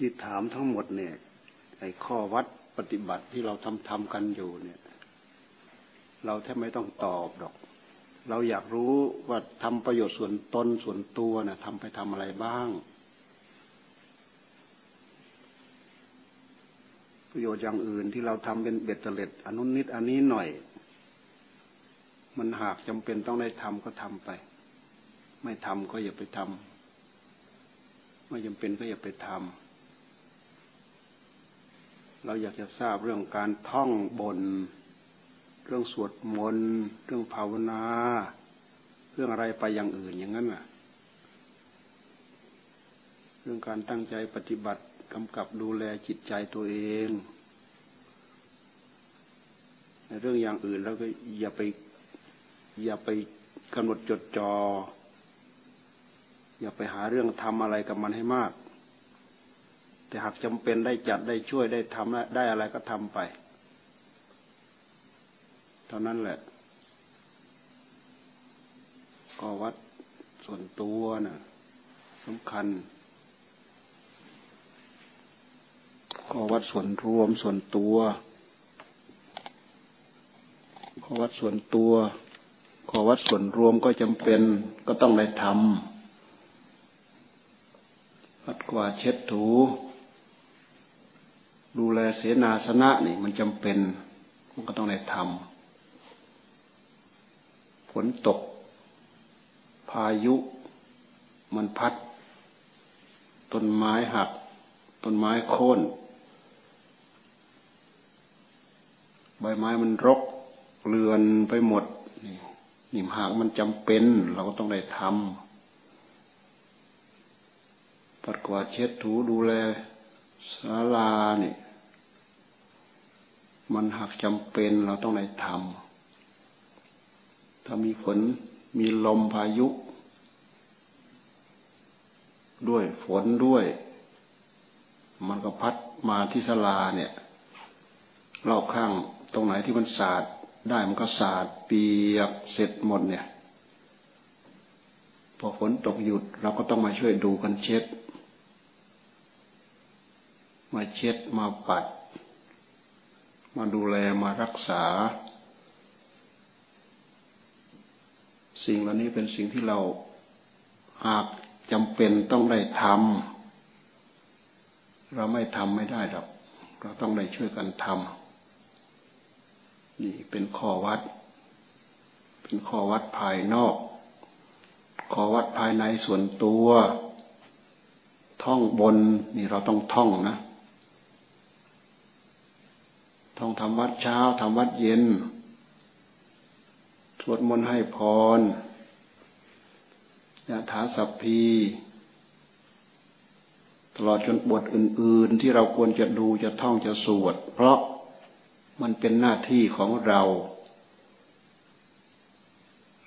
ที่ถามทั้งหมดเนี่ยไอ้ข้อวัดปฏิบัติที่เราทำทำกันอยู่เนี่ย เราแทบไม่ต้องตอบดอก เราอยากรู้ว่าทำประโยชน์ส่วนตนส่วนตัวนะ่ะทำไปทำอะไรบ้าง ประโยชน์อย่างอื่นที่เราทำเป็นเบ็ดเตล็ดอันนู้นนิดอันนี้หน่อย มันหากจำเป็นต้องได้ทำก็ทำไป ไม่ทำก็อย่าไปทำไม่จำเป็นก็อย่าไปทำ เราอยากจะทราบเรื่องการท่องบน เรื่องสวดมนต์เรื่องภาวนา เรื่องอะไรไปอย่างอื่นอย่างนั้นน่ะ เรื่องการตั้งใจปฏิบัติกำกับดูแลจิตใจตัวเองในเรื่องอย่างอื่นแล้วก็อย่าไป อย่าไปกำหนดจดจอ่ออย่าไปหาเรื่องทำอะไรกับมันให้มาก แต่หากจำเป็นได้จัดได้ช่วยได้ทำได้อะไรก็ทำไป เท่านั้นแหละ ก็วัดส่วนตัวนะ่ะสำคัญ ก็วัดส่วนรวมส่วนตัวก็วัดส่วนตัวก็วัดส่วนรวมก็จำเป็นก็ต้องได้ทำวัดกวาดเช็ดถู ดูแลเสนาสนะนี่มันจำเป็นมันก็ต้องได้ทำฝนตก พายุ มันพัด ต้นไม้หัก ต้นไม้โค่น ใบไม้มันรกเลือนไปหมด นี่นี่หากมันจำเป็น เราก็ต้องได้ทำปัดกวาดเช็ดถูดูแล ศาลาเนี่ยมันหากจำเป็นเราต้องได้ทำถ้ามีฝนมีลมพายุ ด้วยฝนด้วย มันก็พัดมาที่ศาลาเนี่ยรอบข้างตรงไหนที่มันสาดได้มันก็สาดเปียกเสร็จหมดเนี่ย พอฝนตกหยุดเราก็ต้องมาช่วยดูกันเช็ด มาเช็ดมาปัด มาดูแลมารักษา สิ่งเหล่านี้เป็นสิ่งที่เราหากจำเป็นต้องได้ทำเราไม่ทำไม่ได้หรอกเราต้องได้ช่วยกันทำนี่เป็นข้อวัด เป็นข้อวัดภายนอก ข้อวัดภายในส่วนตัว ท่องบนนี่เราต้องท่องนะ ท่องทำวัดเช้าทำวัดเย็นสวดมนต์ให้พรยะถาสัพพี ตลอดจนบทอื่น ๆ ที่เราควรจะดูจะท่องจะสวด เพราะมันเป็นหน้าที่ของเรา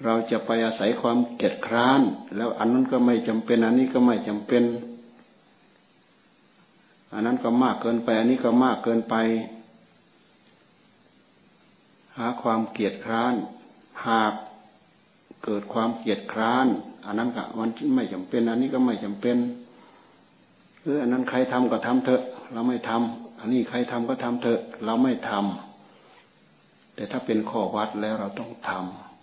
เราจะไปอาศัยความเกียดคร้าน แล้วอันนั้นก็ไม่จำเป็น อันนี้ก็ไม่จำเป็น อันนั้นก็มากเกินไป อันนี้ก็มากเกินไป หาความเกียดคร้าน หากเกิดความเกียดคร้าน อันนั้นก็มันไม่จำเป็น อันนี้ก็ไม่จำเป็นเอออันนั้นใครทำก็ทำเถอะ เราไม่ทำอันนี้ใครทำก็ทำเถอะ เราไม่ทำแต่ถ้าเป็นข้อวัดแล้วเราต้องท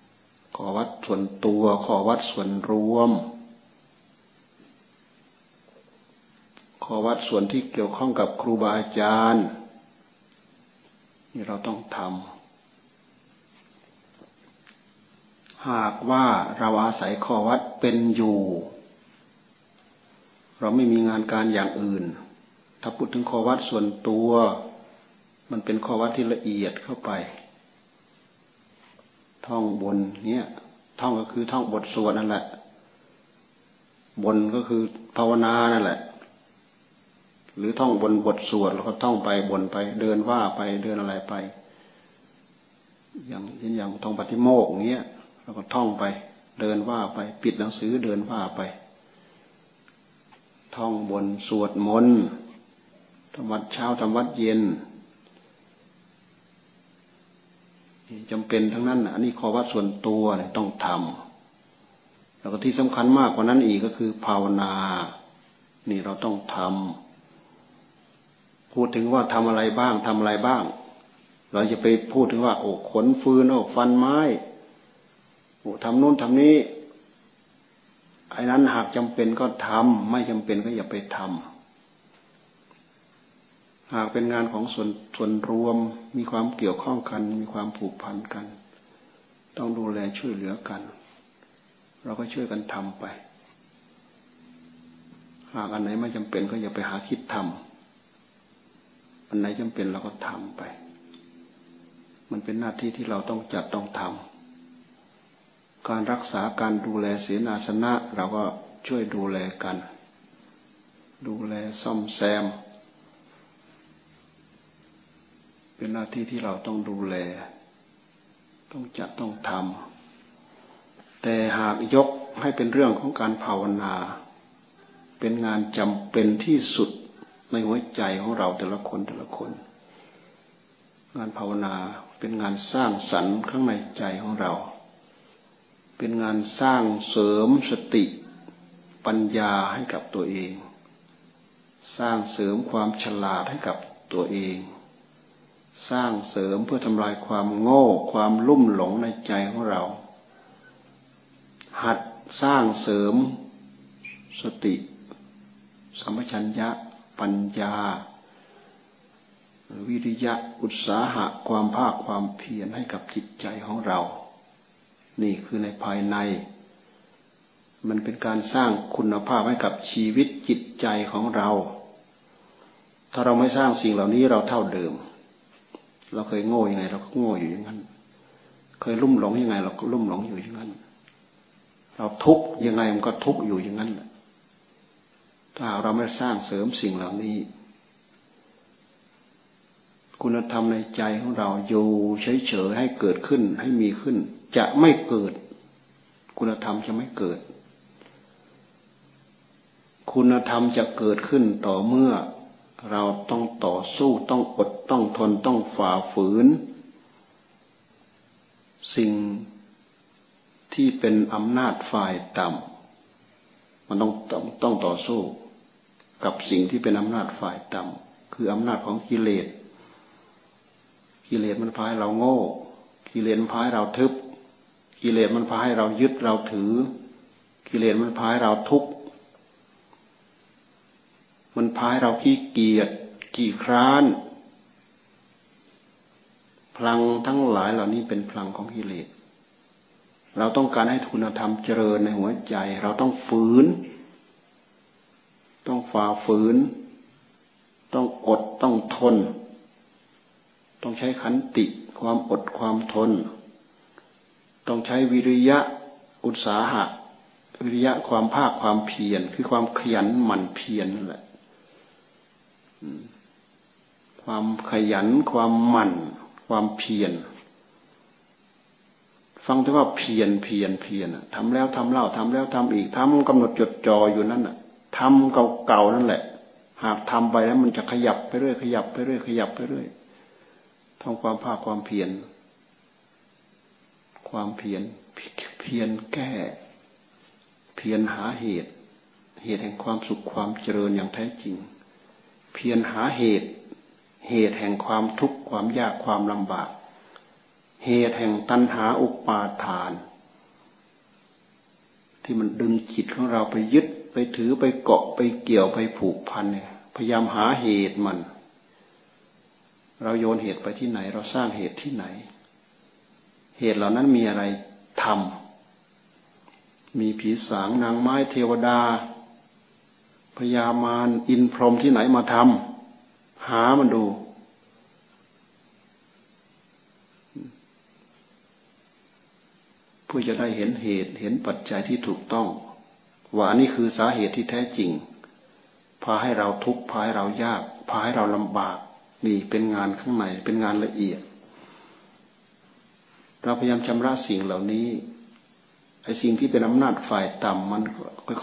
ำข้อวัดส่วนตัวข้อวัดส่วนรวมข้อวัดส่วนที่เกี่ยวข้องกับครูบาอาจารย์นี่เราต้องทำ หากว่าเราอาศัยข้อวัดเป็นอยู่ เราไม่มีงานการอย่างอื่น ถ้าพูดถึงข้อวัดส่วนตัว มันเป็นข้อวัดที่ละเอียดเข้าไป ท่องบนเนี่ยท่องก็คือท่องบทสวดนั่นแหละ บนก็คือภาวนานั่นแหละ หรือท่องบนบทสวดแล้วก็ท่องไปบนไป เดินว่าไปเดินอะไรไป อย่างเช่นอย่างท่องปฏิโมกข์เงี้ย แล้วก็ท่องไป เดินว่าไป ปิดหนังสือเดินว่าไป ท่องบนสวดมนต์ธรรมวัดเช้าธรรมวัดเย็นจำเป็นทั้งนั้นอันนี้ขอวัดส่วนตัวต้องทำแล้วก็ที่สำคัญมากกว่านั้นอีกก็คือภาวนา นี่เราต้องทพูดถึงว่าทำอะไรบ้างทำอะไรบ้าง เราจะไปพูดถึงว่าโอ้ขนฟืนโอ้ฟันไม้ ทำนู่นทำนี้ไอ้นั้นหากจำเป็นก็ทำไม่จำเป็นก็อย่าไปทำหากเป็นงานของส่วนส่วนรวมมีความเกี่ยวข้องกัน มีความผูกพันกัน ต้องดูแลช่วยเหลือกัน เราก็ช่วยกันทำไป หากอันไหนไม่จำเป็นก็อย่าไปหาคิดทำอันไหนจำเป็นเราก็ทำไป มันเป็นหน้าที่ที่เราต้องจัดต้องทำ การรักษาการดูแลเสนาสนะ เราก็ช่วยดูแลกัน ดูแลซ่อมแซม เป็นหน้าที่ที่เราต้องดูแล ต้องจัดต้องทำแต่หากยกให้เป็นเรื่องของการภาวนา เป็นงานจำเป็นที่สุดในหัวใจของเราแต่ละคนแต่ละคน งานภาวนาเป็นงานสร้างสรรค์ข้างในใจของเรา เป็นงานสร้างเสริมสติปัญญาให้กับตัวเอง สร้างเสริมความฉลาดให้กับตัวเอง สร้างเสริมเพื่อทำลายความโง่ความลุ่มหลงในใจของเรา หัดสร้างเสริมสติสัมปชัญญะปัญญา วิริยะอุตสาหะความภาคความเพียรให้กับจิตใจของเรา นี่คือในภายใน มันเป็นการสร้างคุณภาพให้กับชีวิตจิตใจของเรา ถ้าเราไม่สร้างสิ่งเหล่านี้เราเท่าเดิม เราเคยโง่ยังไง เราก็โง่อยู่อย่างนั้น เคยลุ่มหลงยังไง เราก็ลุ่มหลงอยู่อย่างนั้น เราทุกข์ยังไงมันก็ทุกข์อยู่อย่างนั้นแหละถ้าเราไม่สร้างเสริมสิ่งเหล่านี้ คุณธรรมในใจของเราอยู่เฉยๆให้เกิดขึ้นให้มีขึ้น จะไม่เกิด คุณธรรมจะไม่เกิด คุณธรรมจะเกิดขึ้นต่อเมื่อเราต้องต่อสู้ต้องอดต้องทนต้องฝ่าฝืน สิ่งที่เป็นอำนาจฝ่ายต่ำมันต้องต้องต้องต่อสู้ กับสิ่งที่เป็นอำนาจฝ่ายต่ำคืออำนาจของกิเลส กิเลสมันพายเราโง่ กิเลสมันพายเราทึบ กิเลสมันพาให้เรายึดเราถือ กิเลสมันพาให้เราทุกข์ มันพาให้เราขี้เกียจขี้คร้าน พลังทั้งหลายเหล่านี้เป็นพลังของกิเลส เราต้องการให้คุณธรรมเจริญในหัวใจ เราต้องฝืน ต้องฝ่าฝืน ต้องอดต้องทน ต้องใช้ขันติความอดความทน ต้องใช้วิริยะอุตสาหะ วิริยะความภาคความเพียรคือความขยันหมั่นเพียรนั่นแหละความขยันความหมั่น ความเพียรฟังแต่ว่าเพียรเพียรเพียรทำแล้วทำเล่าทำแล้วทำอีกทำกำหนดจดจ่ออยู่นั่นน่ะทำเก่าๆนั่นแหละ หากทำไปแล้วมันจะขยับไปเรื่อยขยับไปเรื่อยขยับไปเรื่อย ทำความภาคความเพียร ความเพียร เพียรแก้ เพียรหาเหตุ เหตุแห่งความสุขความเจริญอย่างแท้จริง เพียรหาเหตุ เหตุแห่งความทุกข์ความยากความลำบาก เหตุแห่งตัณหาอุปาทาน ที่มันดึงจิตของเราไปยึดไปถือไปเกาะไปเกี่ยวไปผูกพันเนี่ย พยายามหาเหตุมัน เราโยนเหตุไปที่ไหน เราสร้างเหตุที่ไหน เหตุเหล่านั้นมีอะไรทำมีผีสางนางไม้เทวดาพญามารอินพรหมที่ไหนมาทำหามันดู เพื่อจะได้เห็นเหตุเห็นปัจจัยที่ถูกต้อง ว่านี่คือสาเหตุที่แท้จริง พาให้เราทุกข์พาให้เรายาก พาให้เราลำบาก นี่เป็นงานข้างในเป็นงานละเอียด เราพยายามชำระสิ่งเหล่านี้ไอ้สิ่งที่เป็นอำนาจฝ่ายต่ำมัน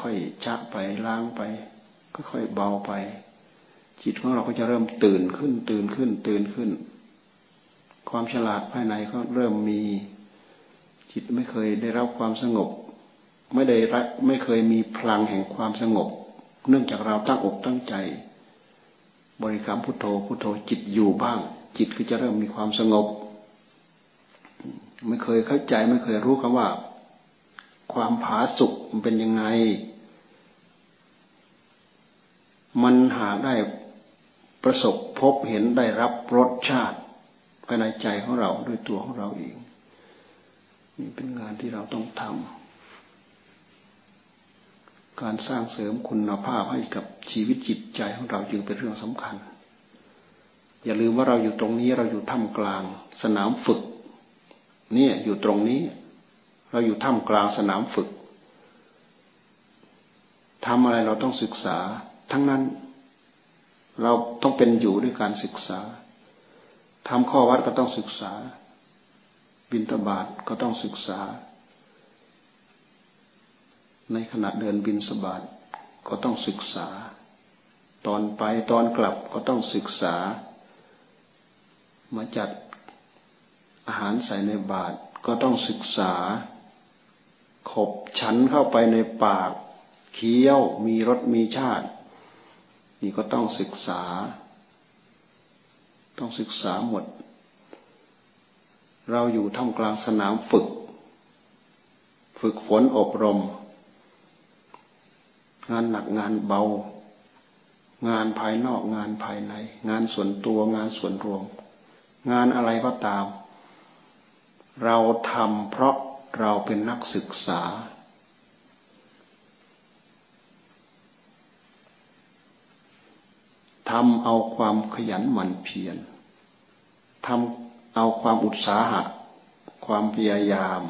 ค่อยๆชักไปล้างไปค่อยๆเบาไป จิตของเราก็จะเริ่มตื่นขึ้น ตื่นขึ้น ตื่นขึ้น ความฉลาดภายในก็เริ่มมีจิตไม่เคยได้รับความสงบ ไม่ได้ไม่เคยมีพลังแห่งความสงบ เนื่องจากเราตั้งอกตั้งใจ บริกรรมพุทโธพุทโธจิตอยู่บ้าง จิตก็จะเริ่มมีความสงบ ไม่เคยเข้าใจไม่เคยรู้คำว่า ความผาสุกมันเป็นยังไง มันหาได้ประสบพบเห็นได้รับรสชาติภายในใจของเราด้วยตัวของเราเอง นี่เป็นงานที่เราต้องทำ การสร้างเสริมคุณภาพให้กับชีวิตจิตใจของเราจึงเป็นเรื่องสำคัญ อย่าลืมว่าเราอยู่ตรงนี้เราอยู่ท่ามกลาง สนามฝึก เนี่ยอยู่ตรงนี้ เราอยู่ท่ามกลางสนามฝึกทำอะไรเราต้องศึกษา ทั้งนั้น เราต้องเป็นอยู่ด้วยการศึกษาทำข้อวัดก็ต้องศึกษา บินตบาทก็ต้องศึกษา ในขณะเดินบินสบาทก็ต้องศึกษา ตอนไปตอนกลับก็ต้องศึกษา มาจัดอาหารใส่ในบาตรก็ต้องศึกษา ขบฉันเข้าไปในปากเคี้ยวมีรสมีชาติ นี่ก็ต้องศึกษา ต้องศึกษาหมด เราอยู่ท่ามกลางสนามฝึก ฝึกฝนอบรม งานหนักงานเบา งานภายนอกงานภายใน งานส่วนตัวงานส่วนรวม งานอะไรก็ตาม เราทำเพราะเราเป็นนักศึกษา ทำเอาความขยันหมั่นเพียร ทำเอาความอุตสาหะ ความพยายาม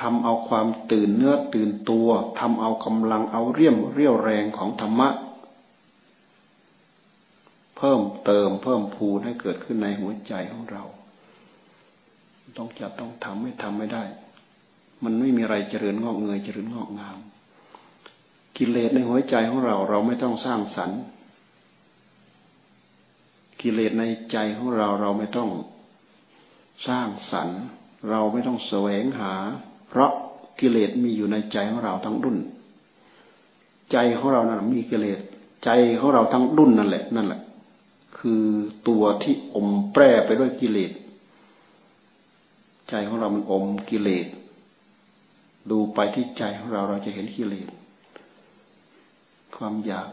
ทำเอาความตื่นเนื้อตื่นตัวทำเอากำลังเอาเรี่ยมเรี่ยวแรงของธรรมะ เพิ่มเติมเพิ่มพูนให้เกิดขึ้นในหัวใจของเรา ต้องจะต้องทำไม่ทำไม่ได้ มันไม่มีอะไรเจริญงอกเงยเจริญงอกงาม กิเลสในหัวใจของเราเราไม่ต้องสร้างสรรค์ กิเลสในใจของเราเราไม่ต้องสร้างสรรค์เราไม่ต้องแสวงหา เพราะกิเลสมีอยู่ในใจของเราทั้งดุนใจของเรานั้นมีกิเลสใจของเราทั้งดุนนั่นแหละนั่นแหละ คือตัวที่อมแปรไปด้วยกิเลสใจของเรามันอมกิเลสดูไปที่ใจของเราเราจะเห็นกิเลสความอยาก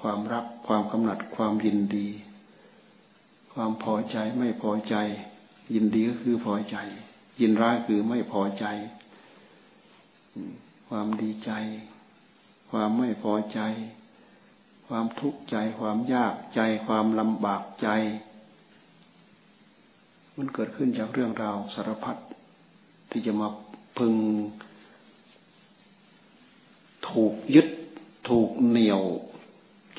ความรัก ความกำหนัด ความยินดี ความพอใจไม่พอใจ ยินดีก็คือพอใจ ยินร้ายคือไม่พอใจ ความดีใจ ความไม่พอใจ ความทุกข์ใจ ความยากใจ ความลำบากใจ มันเกิดขึ้นจากเรื่องราวสารพัดที่จะมาพึง ถูกยึดถูกเหนี่ยว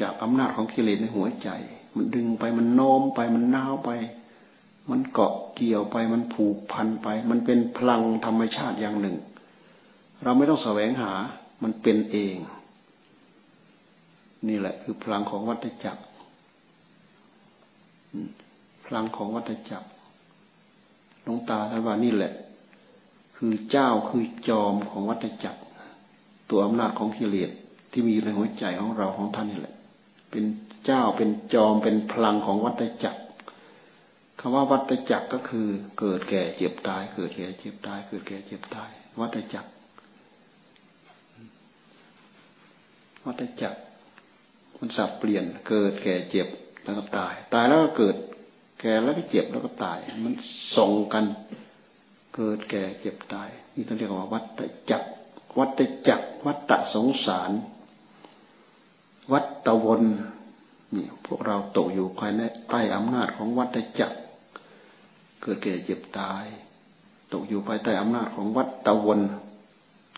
จากอำนาจของกิเลสในหัวใจ มันดึงไปมันโน้มไปมันน้าวไป มันเกาะเกี่ยวไปมันผูกพันไป มันเป็นพลังธรรมชาติอย่างหนึ่ง เราไม่ต้องแสวงหามันเป็นเอง นี่แหละ คือพลังของวัฏจักรพลังของวัฏจักรลงตาท่านว่านี่แหละ คือเจ้าคือจอมของวัฏจักร ตัวอำนาจของกิเลสที่มีในหัวใจของเราของท่านนี่แหละ เป็นเจ้าเป็นจอมเป็นพลังของวัฏจักร คำว่าวัฏจักก็คือเกิดแก่เจ็บตาย เกิดแก่เจ็บตาย เกิดแก่เจ็บตาย วัฏจักวัฏจักมันสับเปลี่ยน เกิดแก่เจ็บแล้วก็ตาย ตายแล้วก็เกิด แก่แล้วก็เจ็บแล้วก็ตาย มันส่งกัน เกิดแก่เจ็บตาย นี่ต้องเรียกว่า วัฏจักวัฏจักวัฏสงสาร วัฏวนนี่พวกเราตกอยู่ภายในใต้อำนาจของวัฏจักร เกิดแก่เจ็บตาย ตกอยู่ภายใต้อำนาจของวัฏตะวน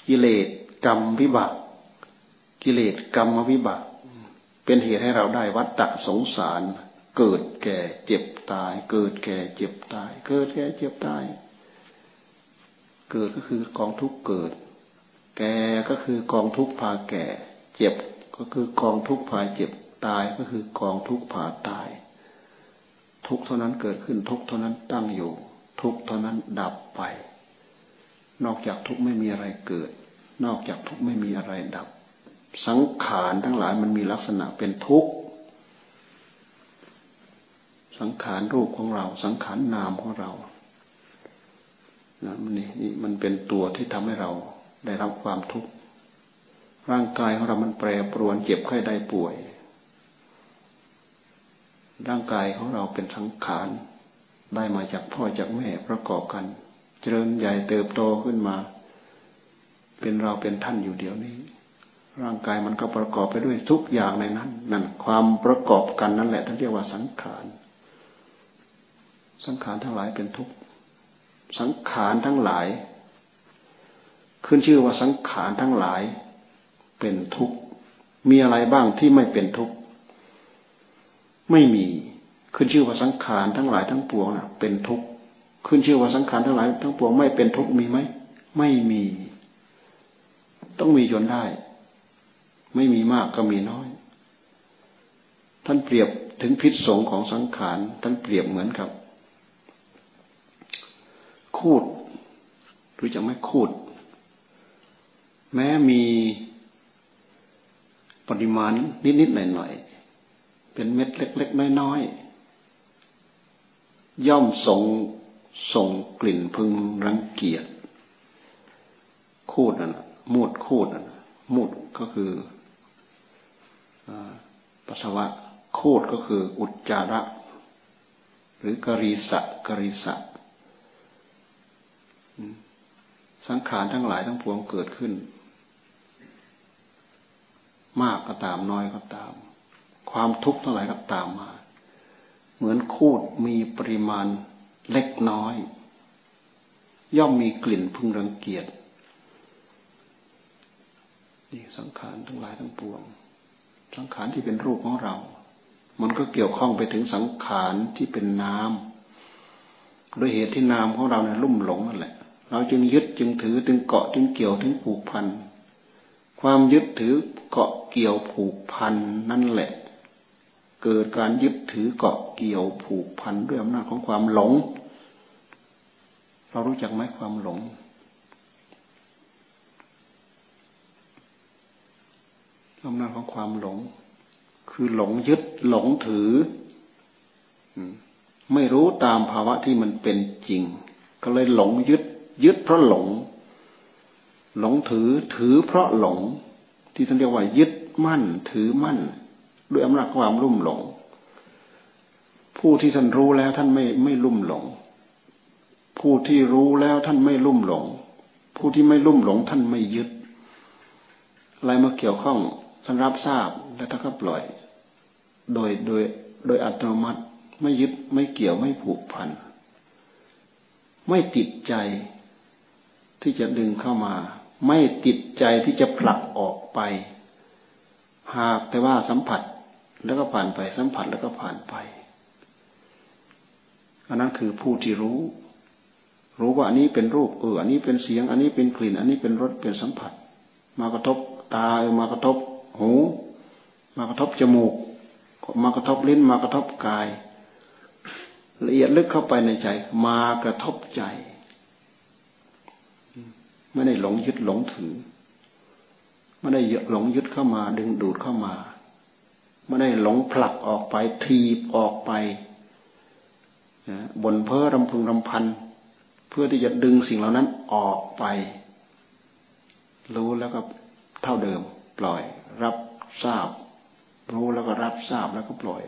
กิเลสกรรมวิบาก กิเลสกรรมวิบาก เป็นเหตุให้เราได้วัฏฏะสงสาร เกิดแก่เจ็บตาย เกิดแก่เจ็บตาย เกิดแก่เจ็บตาย เกิดก็คือกองทุกเกิด แก่ก็คือกองทุกพาแก่ เจ็บก็คือกองทุกพาเจ็บ ตายก็คือกองทุกข์ผ่าตาย ทุกเท่านั้นเกิดขึ้นทุกเท่านั้นตั้งอยู่ ทุกเท่านั้นดับไป นอกจากทุกไม่มีอะไรเกิด นอกจากทุกไม่มีอะไรดับ สังขารทั้งหลายมันมีลักษณะเป็นทุกข์สังขารรูปของเรา สังขารนามของเรานะนี่นี่มันเป็นตัวที่ทำให้เราได้รับความทุกข์ร่างกายของเรามันแปรปรวนเจ็บไข้ได้ป่วย ร่างกายของเราเป็นสังขารได้มาจากพ่อจากแม่ประกอบกัน เจริญใหญ่เติบโตขึ้นมา เป็นเราเป็นท่านอยู่เดี๋ยวนี้ ร่างกายมันก็ประกอบไปด้วยทุกอย่างในนั้นนั่นความประกอบกันนั่นแหละท่านเรียกว่าสังขารสังขารทั้งหลายเป็นทุกข์สังขารทั้งหลาย ขึ้นชื่อว่าสังขารทั้งหลาย เป็นทุกข์มีอะไรบ้างที่ไม่เป็นทุกข์ ไม่มีขึ้นชื่อว่าสังขารทั้งหลายทั้งปวงนะเป็นทุกข์ขึ้นชื่อว่าสังขารทั้งหลายทั้งปวงไม่เป็นทุกข์มีไหมไม่มี ต้องมีจนได้ ไม่มีมากก็มีน้อย ท่านเปรียบถึงพิษสงของสังขารท่านเปรียบเหมือนกับ คูดรู้จักไหมคูด แม้มีปริมาณนิดๆหน่อยๆ เป็นเม็ดเล็ก ๆ น้อยๆย่อมส่งส่งกลิ่นพึงรังเกียจคูดนั่นมูดคูดนั่นมูดก็คือปัสสาวะคูดก็คืออุจจาระ หรือกรีสะกรีสะสังขารทั้งหลายทั้งปวงเกิดขึ้น มากก็ตามน้อยก็ตาม ความทุกข์ทั้งหลายก็ตามมา เหมือนคูดมีปริมาณเล็กน้อย ย่อมมีกลิ่นพึงรังเกียจนี่สังขารทั้งหลายทั้งปวง สังขารที่เป็นรูปของเรา มันก็เกี่ยวข้องไปถึงสังขารที่เป็นน้ำโดยเหตุที่นามของเราเนี่ยลุ่มหลงนั่นแหละ เราจึงยึดจึงถือจึงเกาะจึงเกี่ยวถึงผูกพันความยึดถือเกาะเกี่ยวผูกพันนั่นแหละ เกิดการยึดถือเกาะเกี่ยวผูกพันด้วยอำนาจของความหลง เรารู้จักไหมความหลง อำนาจของความหลง คือหลงยึดหลงถือ ไม่รู้ตามภาวะที่มันเป็นจริง ก็เลยหลงยึด ยึดเพราะหลง หลงถือถือเพราะหลง ที่ท่านเรียกว่ายึดมั่นถือมั่น ด้วยอำนาจความรุ่มหลง ผู้ที่ท่านรู้แล้วท่านไม่ไม่ลุ่มหลง ผู้ที่รู้แล้วท่านไม่ลุ่มหลง ผู้ที่ไม่ลุ่มหลงท่านไม่ยึด อะไรมาเกี่ยวข้องท่านรับทราบแล้วท่านก็ปล่อย โดยโดยโดยอัตโนมัติไม่ยึดไม่เกี่ยวไม่ผูกพัน ไม่ติดใจที่จะดึงเข้ามา ไม่ติดใจที่จะผลักออกไป หากแต่ว่าสัมผัส แล้วก็ผ่านไปสัมผัสแล้วก็ผ่านไปอันนั้นคือผู้ที่รู้ รู้ว่าอันนี้เป็นรูปเอออันนี้เป็นเสียง อันนี้เป็นกลิ่น อันนี้เป็นรสเป็นสัมผัส มากระทบตามากระทบหู มากระทบจมูก มากระทบลิ้น มากระทบกาย ละเอียดลึกเข้าไปในใจ มากระทบใจ ไม่ได้หลงยึดหลงถือไม่ได้หลงยึดเข้ามา ดึงดูดเข้ามา ไม่ได้หลงผลักออกไปทีบออกไปบนเพ้อรำพึงรำพัน เพื่อที่จะดึงสิ่งเหล่านั้นออกไป รู้แล้วก็เท่าเดิม ปล่อย รับทราบ รู้แล้วก็รับทราบแล้วก็ปล่อย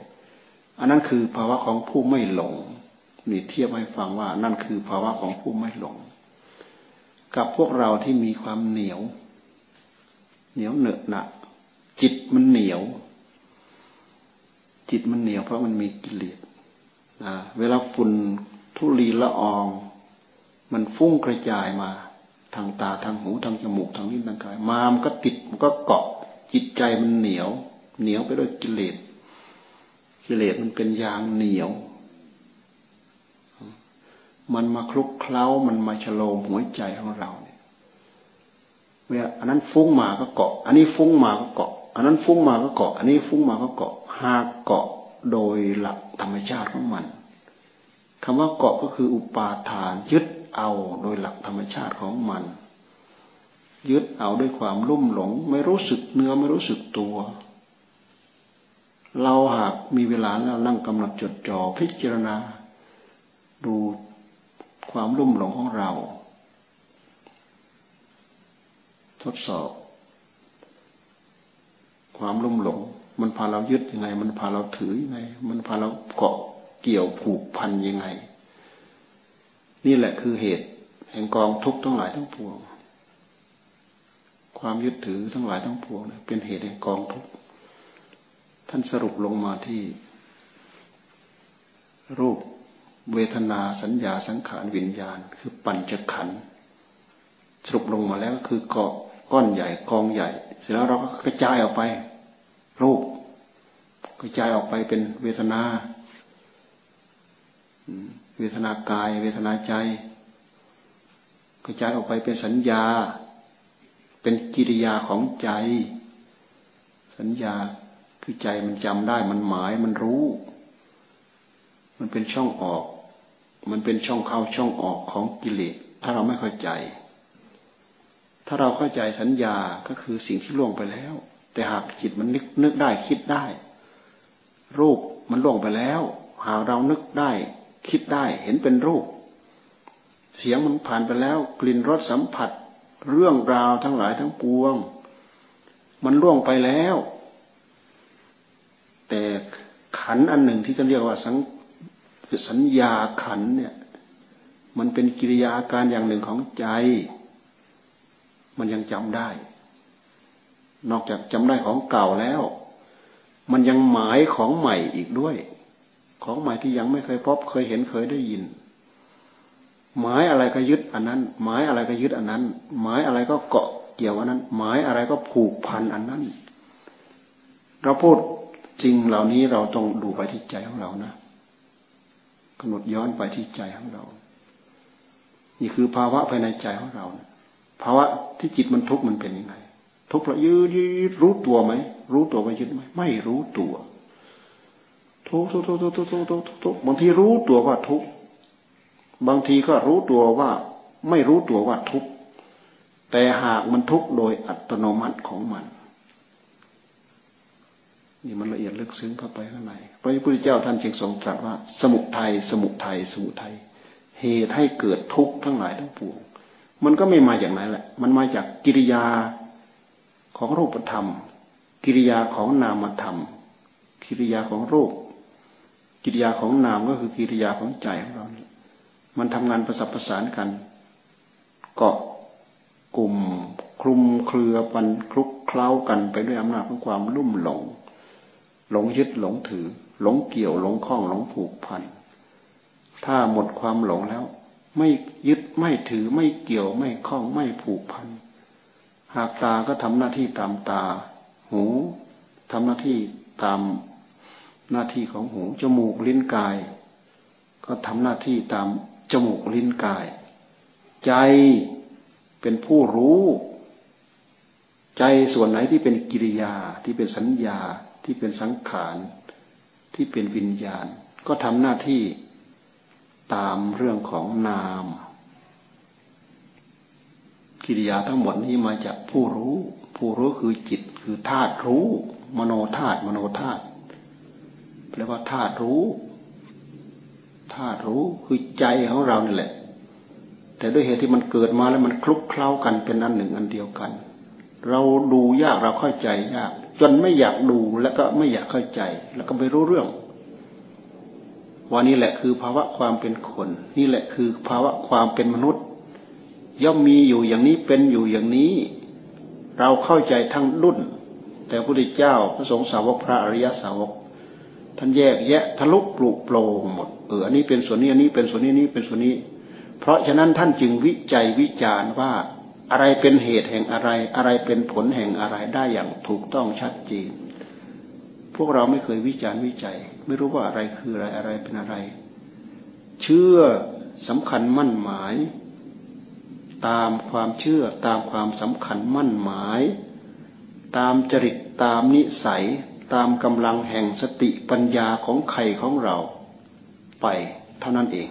อันนั้นคือภาวะของผู้ไม่หลงนี่เทียบให้ฟังว่านั่นคือภาวะของผู้ไม่หลง กับพวกเราที่มีความเหนียว เหนียวเหนอะหนะจิตมันเหนียว จิตมันเหนียวเพราะมันมีกิเลสเวลาฝุ่นทุลีละออง มันฟุ้งกระจายมา ทางตาทางหูทางจมูกทางลิ้นทางกาย มามันก็ติดมันก็เกาะ จิตใจมันเหนียว เหนียวไปด้วยกิเลส กิเลสมันเป็นยางเหนียว มันมาคลุกเคล้ามันมาฉโลมหัวใจของเราเนี่ยเมื่ออันนั้นฟุ้งมาก็เกาะ อันนี้ฟุ้งมาก็เกาะ อันนั้นฟุ้งมาก็เกาะ อันนี้ฟุ้งมาก็เกาะ หากเกาะโดยหลักธรรมชาติของมันคำว่าเกาะก็คืออุปาทานยึดเอาโดยหลักธรรมชาติของมัน ยึดเอาด้วยความลุ่มหลง ไม่รู้สึกเนื้อไม่รู้สึกตัว เราหากมีเวลาแล้วนั่งกำหนดจดจ่อพิจารณา ดูความรุ่มหลงของเรา ทดสอบ ความรุ่มหลง มันพาเรายึดยังไง มันพาเราถือยังไง มันพาเราเกาะเกี่ยวผูกพันยังไง นี่แหละคือเหตุ แห่งกองทุกข์ทั้งหลายทั้งปวง ความยึดถือทั้งหลายทั้งปวงเป็นเหตุแห่งกองทุกข์ท่านสรุปลงมาที่ รูปเวทนาสัญญาสังขารวิญญาณ คือปัญจขันธ์สรุปลงมาแล้วก็คือเกาะก้อนใหญ่กองใหญ่ เสร็จแล้วเราก็กระจายออกไป รูปกระจายออกไปเป็นเวทนาเวทนากาย เวทนาใจกระจายออกไปเป็นสัญญา เป็นกิริยาของใจ สัญญาคือใจมันจำได้มันหมายมันรู้ มันเป็นช่องออก มันเป็นช่องเข้าช่องออกของกิเลสถ้าเราไม่เข้าใจ ถ้าเราเข้าใจสัญญาก็คือสิ่งที่ล่วงไปแล้ว แต่หากจิตมันนึกนึกได้คิดได้ รูปมันล่วงไปแล้ว หากเรานึกได้ คิดได้เห็นเป็นรูป เสียงมันผ่านไปแล้ว กลิ่นรสสัมผัส เรื่องราวทั้งหลายทั้งปวง มันล่วงไปแล้ว แต่ขันอันหนึ่งที่จะเรียกว่าสังสัญญาขันเนี่ย มันเป็นกิริยาการอย่างหนึ่งของใจ มันยังจำได้ นอกจากจำได้ของเก่าแล้ว มันยังหมายของใหม่อีกด้วย ของใหม่ที่ยังไม่เคยพบเคยเห็นเคยได้ยิน หมายอะไรก็ยึดอันนั้น หมายอะไรก็ยึดอันนั้น หมายอะไรก็เกาะเกี่ยวอันนั้น หมายอะไรก็ผูกพันอันนั้น เราพูดจริงเหล่านี้เราต้องดูไปที่ใจของเรานะกำหนดย้อนไปที่ใจของเรา นี่คือภาวะภายในใจของเรา ภาวะที่จิตมันทุกข์มันเป็นยังไง ทุกข์เรายืดยืดรู้ตัวไหมรู้ตัวว่ายึดไหมไม่รู้ตัว ทุกทุกทุกทุกทุกทุกทุกทุกบางทีรู้ตัวว่าทุกบางทีก็รู้ตัวว่า ไม่รู้ตัวว่าทุกแต่หากมันทุกโดยอัตโนมัติของมันนี่มันละเอียดลึกซึ้งเข้าไปข้างในพระพุทธเจ้าท่านจึงทรงตรัสว่า สมุทัยสมุทัยสมุทัยเหตุให้เกิดทุกข์ทั้งหลายทั้งปวง มันก็ไม่มาอย่างไหนแหละ มันมาจากกิริยา ของรูปธรรม กิริยาของนามธรรม กิริยาของรูป กิริยาของนามก็คือกิริยาของใจของเรานี่มันทำงานประสับประสานกัน เกาะกลุ่มคลุมเครือปันคลุกเคล้ากันไปด้วยอำนาจของความลุ่มหลง หลงยึดหลงถือ หลงเกี่ยวหลงคล้องหลงผูกพัน ถ้าหมดความหลงแล้ว ไม่ยึดไม่ถือไม่เกี่ยวไม่คล้องไม่ผูกพัน หากตาก็ทำหน้าที่ตามตา หูทำหน้าที่ตามหน้าที่ของหูจมูกลิ้นกาย ก็ทำหน้าที่ตามจมูกลิ้นกาย ใจเป็นผู้รู้ ใจส่วนไหนที่เป็นกิริยาที่เป็นสัญญาที่เป็นสังขารที่เป็นวิญญาณ ก็ทำหน้าที่ตามเรื่องของนาม กิริยาทั้งหมดนี้มาจากผู้รู้ ผู้รู้คือจิตคือธาตุรู้ มโนธาตุมโนธาตุเรียกว่าธาตุรู้ธาตุรู้คือใจของเรานี่แหละ แต่ด้วยเหตุที่มันเกิดมาแล้วมันคลุกเคล้ากันเป็นอันหนึ่งอันเดียวกัน เราดูยากเราเข้าใจยาก จนไม่อยากดูแล้วก็ไม่อยากเข้าใจ แล้วก็ไม่รู้เรื่องวันนี้แหละคือภาวะความเป็นคน นี่แหละคือภาวะความเป็นมนุษย์ ย่อมมีอยู่อย่างนี้เป็นอยู่อย่างนี้ เราเข้าใจทั้งรุ่น แต่พระพุทธเจ้าพระสงฆ์สาวกพระอริยสาวกท่านแยกแยะทะลุปลุกโปร่งหมดเอออันนี้เป็นส่วนนี้อันนี้เป็นส่วนนี้นี้เป็นส่วนนี้ เพราะฉะนั้นท่านจึงวิจัยวิจารณ์ว่าอะไรเป็นเหตุแห่งอะไร อะไรเป็นผลแห่งอะไรได้อย่างถูกต้องชัดเจนพวกเราไม่เคยวิจารณ์วิจัย ไม่รู้ว่าอะไรคืออะไรอะไรเป็นอะไร เชื่อสำคัญมั่นหมาย ตามความเชื่อตามความสำคัญมั่นหมาย ตามจริตตามนิสัย ตามกำลังแห่งสติปัญญาของใครของเรา ไปเท่านั้นเอง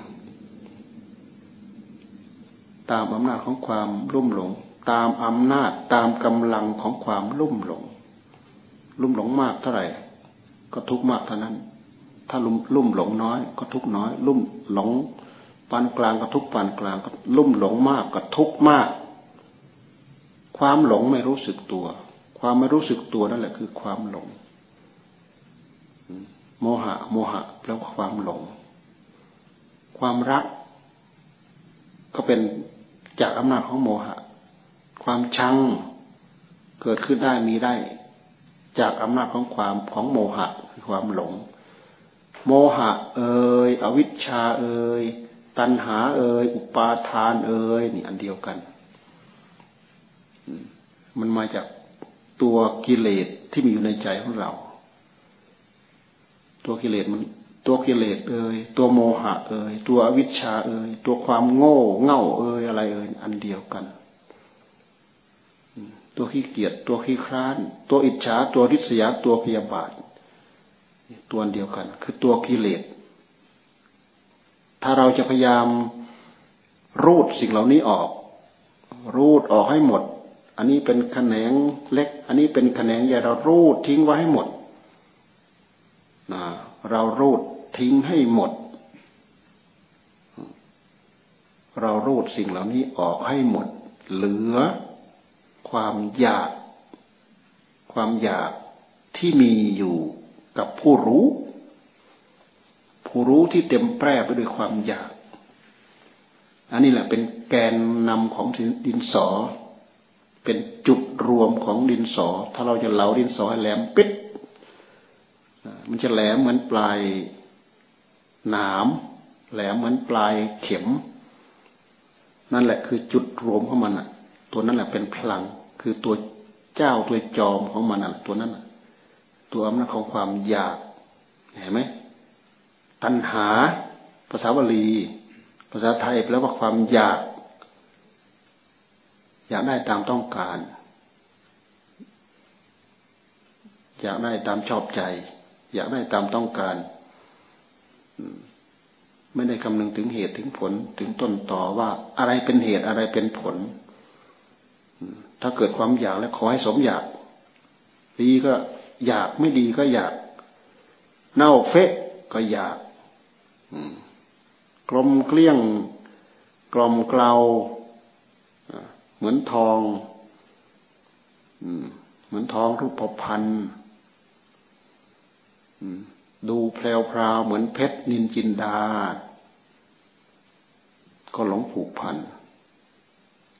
ตามอำนาจของความรุ่มหลง ตามอำนาจตามกำลังของความรุ่มหลงรุ่มหลงมากเท่าไหร่ ก็ทุกมากเท่านั้น ถ้าลุ่มลุ่มหลงน้อย ก็ทุกน้อย ลุ่มหลง ปานกลางก็ทุกปานกลางก็ลุ่มหลงมากก็ทุกมาก ความหลงไม่รู้สึกตัว ความไม่รู้สึกตัวนั่นแหละคือความหลง โมหะ โมหะแปลว่าความหลง ความรัก ก็เป็นจากอำนาจของโมหะ ความชังเกิดขึ้นได้มีได้ จากอำนาจของความของโมหะคือความหลง โมหะ เอ่ยอวิชชาเอ่ย ตัณหาเอ่ยอุปาทานเอ่ยนี่อันเดียวกัน มันมาจากตัวกิเลสที่มีอยู่ในใจของเรา ตัวกิเลสมัน ตัวกิเลสเอ่ยตัวโมหะเอ่ยตัวอวิชชาเอ่ยตัวความโง่เง่าเอ่ยอะไรเอ่ยอันเดียวกัน ตัวขี้เกียจตัวขี้คร้าน ตัวอิจฉาตัวริษยาตัวพยาบาทตัวเดียวกัน คือตัวกิเลส ถ้าเราจะพยายามรูดสิ่งเหล่านี้ออก รูดออกให้หมด อันนี้เป็นแขนงเล็ก อันนี้เป็นแขนงใหญ่เรารูดทิ้งไว้ให้หมดนะเรารูดทิ้งให้หมด เรารูดสิ่งเหล่านี้ออกให้หมด เหลือความอยาก ความอยากที่มีอยู่กับผู้รู้ผู้ รู้ที่เต็มแปร่ไปด้วยความอยาก อันนี้แหละเป็นแกนนำของดินสอ เป็นจุดรวมของดินสอ ถ้าเราจะเหลาดินสอให้แหลมปิดมันจะแหลมเหมือนปลายหนาม แหลมเหมือนปลายเข็ม นั่นแหละคือจุดรวมของมันอะ ตัวนั้นแหละเป็นพลัง คือตัวเจ้าตัวจอมของมันอะ ตัวนั้นอะ ตัวอำนาจของความอยาก เห็นไหม ตัณหา ภาษาบาลี ภาษาไทยแปลว่าความอยาก อยากได้ตามต้องการ อยากได้ตามชอบใจ อยากได้ตามต้องการไม่ได้คำนึงถึงเหตุถึงผลถึงต้นต่อว่าอะไรเป็นเหตุอะไรเป็นผล ถ้าเกิดความอยากแล้วขอให้สมอยาก ดีก็อยากไม่ดีก็อยาก เน่าเฟะก็อยาก กลมเกลี้ยง กลมเกลาเหมือนทองเหมือนทองรูปพันธ์ดูแพรวพราวเหมือนเพชรนินจินดา ก็หลงผูกพัน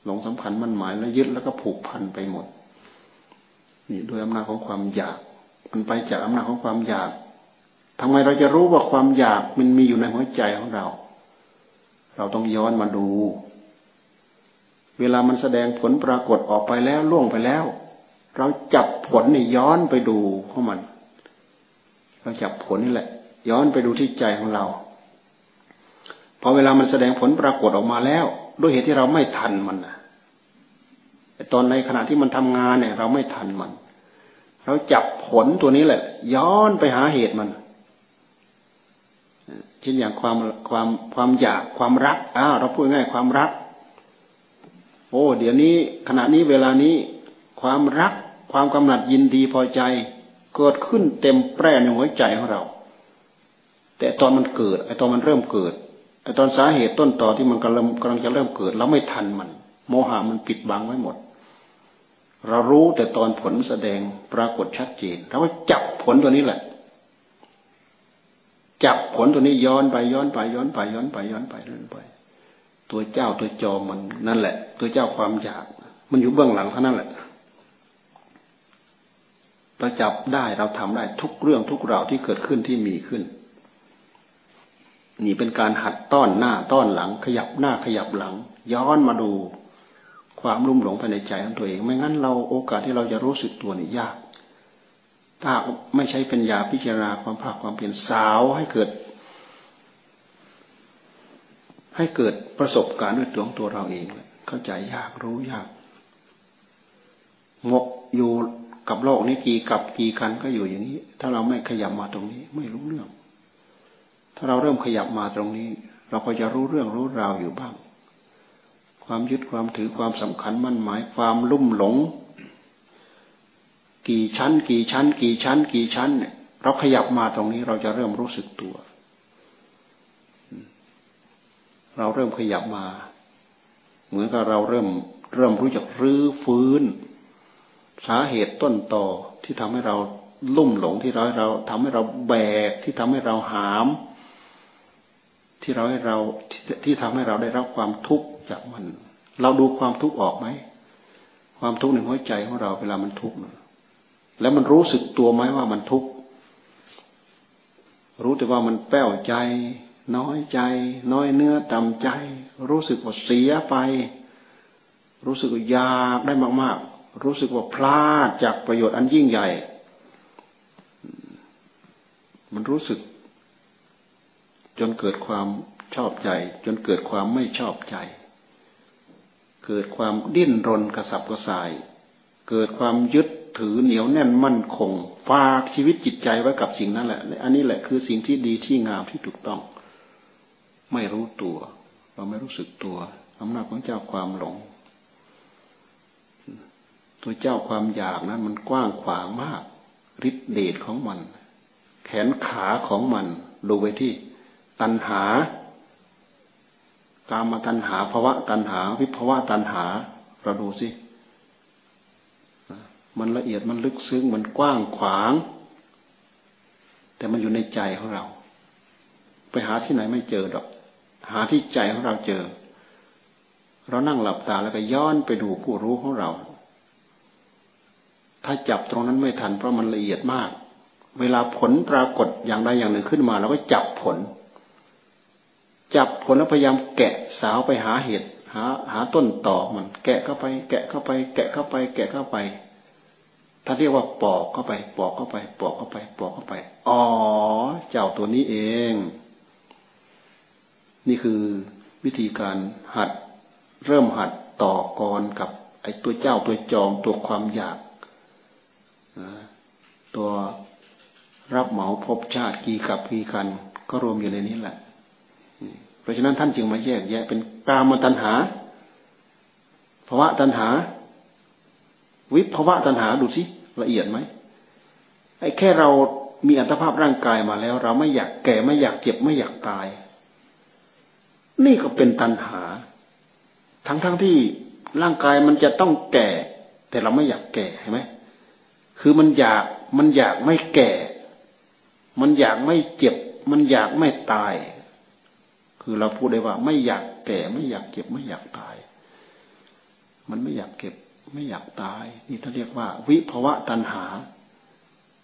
หลงสำคัญมั่นหมายแล้วยึดแล้วก็ผูกพันไปหมด นี่ด้วยอำนาจของความอยาก มันไปจากอำนาจของความอยาก ทำไมเราจะรู้ว่าความอยากมันมีอยู่ในหัวใจของเรา เราต้องย้อนมาดู เวลามันแสดงผลปรากฏออกไปแล้วล่วงไปแล้ว เราจับผลนี่ย้อนไปดูของมัน เราจับผลนี่แหละ ย้อนไปดูที่ใจของเราพอเวลามันแสดงผลปรากฏออกมาแล้ว ด้วยเหตุที่เราไม่ทันมันนะตอนในขณะที่มันทำงานเนี่ย เราไม่ทันมัน เราจับผลตัวนี้แหละ ย้อนไปหาเหตุมัน เช่นอย่างความความความอยากความรักอ้าเราพูดง่ายความรัก โอ้เดี๋ยวนี้ขณะนี้เวลานี้ ความรักความกำหนัดยินดีพอใจ เกิดขึ้นเต็มแปร่ในหัวใจของเรา แต่ตอนมันเกิดไอตอนมันเริ่มเกิดไอตอนสาเหตุต้นต่อที่มันกำลังกำลังจะเริ่มเกิดเราไม่ทันมัน โมหะมันปิดบังไว้หมด เรารู้แต่ตอนผลแสดงปรากฏชัดเจนเราก็จับผลตัวนี้แหละ จับผลตัวนี้ย้อนไปย้อนไปย้อนไปย้อนไปย้อนไปย้อนไป ตัวเจ้าตัวจอมมันนั่นแหละ ตัวเจ้าความอยาก มันอยู่เบื้องหลังเท่านั้นแหละเราจับได้เราทำได้ทุกเรื่องทุกราวที่เกิดขึ้นที่มีขึ้น นี่เป็นการหัดต้อนหน้าต้อนหลัง ขยับหน้าขยับหลัง ย้อนมาดูความรุ่มหลงภายในใจของตัวเอง ไม่งั้นเราโอกาสที่เราจะรู้สึกตัวนี่ยาก ถ้าไม่ใช้ปัญญาพิจารณาความภาคความเปลี่ยนสาวให้เกิด ให้เกิดประสบการณ์ด้วยตัวของตัวเราเองเข้าใจยากรู้ยากงกอยู่กับโลกนี้กี่กับกี่กันก็อยู่อย่างนี้ ถ้าเราไม่ขยับมาตรงนี้ ไม่รู้เรื่อง ถ้าเราเริ่มขยับมาตรงนี้ เราก็จะรู้เรื่องรู้ราวอยู่บ้าง ความยึดความถือความสำคัญมั่นหมายความลุ่มหลง กี่ชั้น กี่ชั้น กี่ชั้น กี่ชั้นเนี่ยเราขยับมาตรงนี้เราจะเริ่มรู้สึกตัว เราเริ่มขยับมา เหมือนกับเราเริ่มเริ่มรู้จักรื้อฟื้น สาเหตุต้นต่อที่ทำให้เราลุ่มหลงที่เราเราทำให้เราแบกที่ทำให้เราหาม ที่เราให้เราที่ทำให้เราได้รับความทุกข์จากมัน เราดูความทุกข์ออกไหมความทุกข์ในหัวใจของเราเวลามันทุกข์ แล้วมันรู้สึกตัวไหมว่ามันทุกข์รู้แต่ว่ามันแป้วใจ น้อยใจ น้อยเนื้อต่ำใจ รู้สึกว่าเสียไป รู้สึกว่าอยากได้มาก ๆ รู้สึกว่าพลาดจากประโยชน์อันยิ่งใหญ่ มันรู้สึก จนเกิดความชอบใจ จนเกิดความไม่ชอบใจ เกิดความดิ้นรนกระสับกระส่าย เกิดความยึด ถือเหนียวแน่นมั่นคงฝากชีวิตจิตใจไว้กับสิ่งนั้นแหละอันนี้แหละคือสิ่งที่ดีที่งามที่ถูกต้อง ไม่รู้ตัว เราไม่รู้สึกตัวอำนาจของเจ้าความหลง ตัวเจ้าความอยากนั้นมันกว้างขวางมากฤทธิเดชของมัน แขนขาของมัน ดูไปที่ตัณหา กามาตัณหาภวะตัณหา วิภวะตัณหา เราดูสิ มันละเอียดมันลึกซึ้งมันกว้างขวาง แต่มันอยู่ในใจของเรา ไปหาที่ไหนไม่เจอดอก หาที่ใจของเราเจอ เรานั่งหลับตาแล้วก็ย้อนไปดูผู้รู้ของเรา ถ้าจับตรงนั้นไม่ทันเพราะมันละเอียดมาก เวลาผลปรากฏอย่างใดอย่างหนึ่งขึ้นมาเราก็จับผล จับผลแล้วพยายามแกะสาวไปหาเหตุ หา หาต้นต่อมัน แกะเข้าไป แกะเข้าไป แกะเข้าไป แกะเข้าไป ถ้าเรียกว่าปอกเข้าไป ปอกเข้าไป ปอกเข้าไป ปอกเข้าไป อ๋อ เจ้าตัวนี้เอง นี่คือวิธีการหัด เริ่มหัดต่อกรกับ ไอ้ตัวเจ้าตัวจอมตัวความอยากตัวรับเหมาพบชาติกี่กับกี่คัน ก็รวมอยู่ในนี้แหละ เพราะฉะนั้นท่านจึงมาแยกแยะเป็นกามตัณหาภาวะตัณหา วิภาวะตัณหาดูสิ ละเอียดไหมไอ้แค่เรามีอัตภาพร่างกายมาแล้ว เราไม่อยากแก่ไม่อยากเจ็บไม่อยากตาย นี่ก็เป็นตัณหา ทั้งๆทที่ร่างกายมันจะต้องแก่ แต่เราไม่อยากแก่เห็นไหมคือมันอยากมันอยากไม่แก่ มันอยากไม่เจ็บ มันอยากไม่ตาย คือเราพูดได้ว่า ไม่อยากแก่ไม่อยากเจ็บไม่อยากตาย มันไม่อยากเก็บ ไม่อยากตาย นี่ท่านเรียกว่า วิภวะตัณหา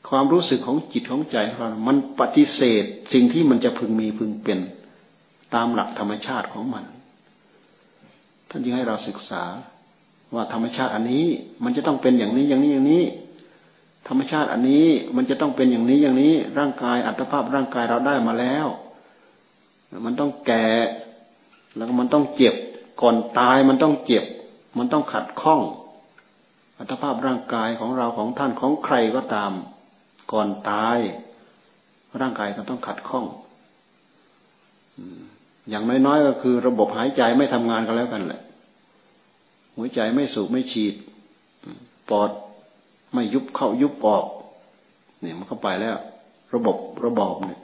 ความรู้สึกของจิตของใจเรามันปฏิเสธสิ่งที่มันจะพึงมีพึงเป็นตามหลักธรรมชาติของมัน ท่านจึงให้เราศึกษาว่าธรรมชาติอันนี้มันจะต้องเป็นอย่างนี้อย่างนี้อย่างนี้ ธรรมชาติอันนี้มันจะต้องเป็นอย่างนี้อย่างนี้ ร่างกายอัตภาพร่างกายเราได้มาแล้ว มันต้องแก่แล้วมันต้องเจ็บ ก่อนตายมันต้องเจ็บ มันต้องขัดข้อง อัตภาพร่างกายของเราของท่านของใครก็ตาม ก่อนตาย ร่างกายก็ต้องขัดข้องอย่างน้อยๆก็คือระบบหายใจไม่ทำงานกันแล้วกันแหละ หัวใจไม่สูบไม่ฉีด ปอดไม่ยุบเข้ายุบออก เนี่ยมันเข้าไปแล้ว ระบบระบอบเนี่ย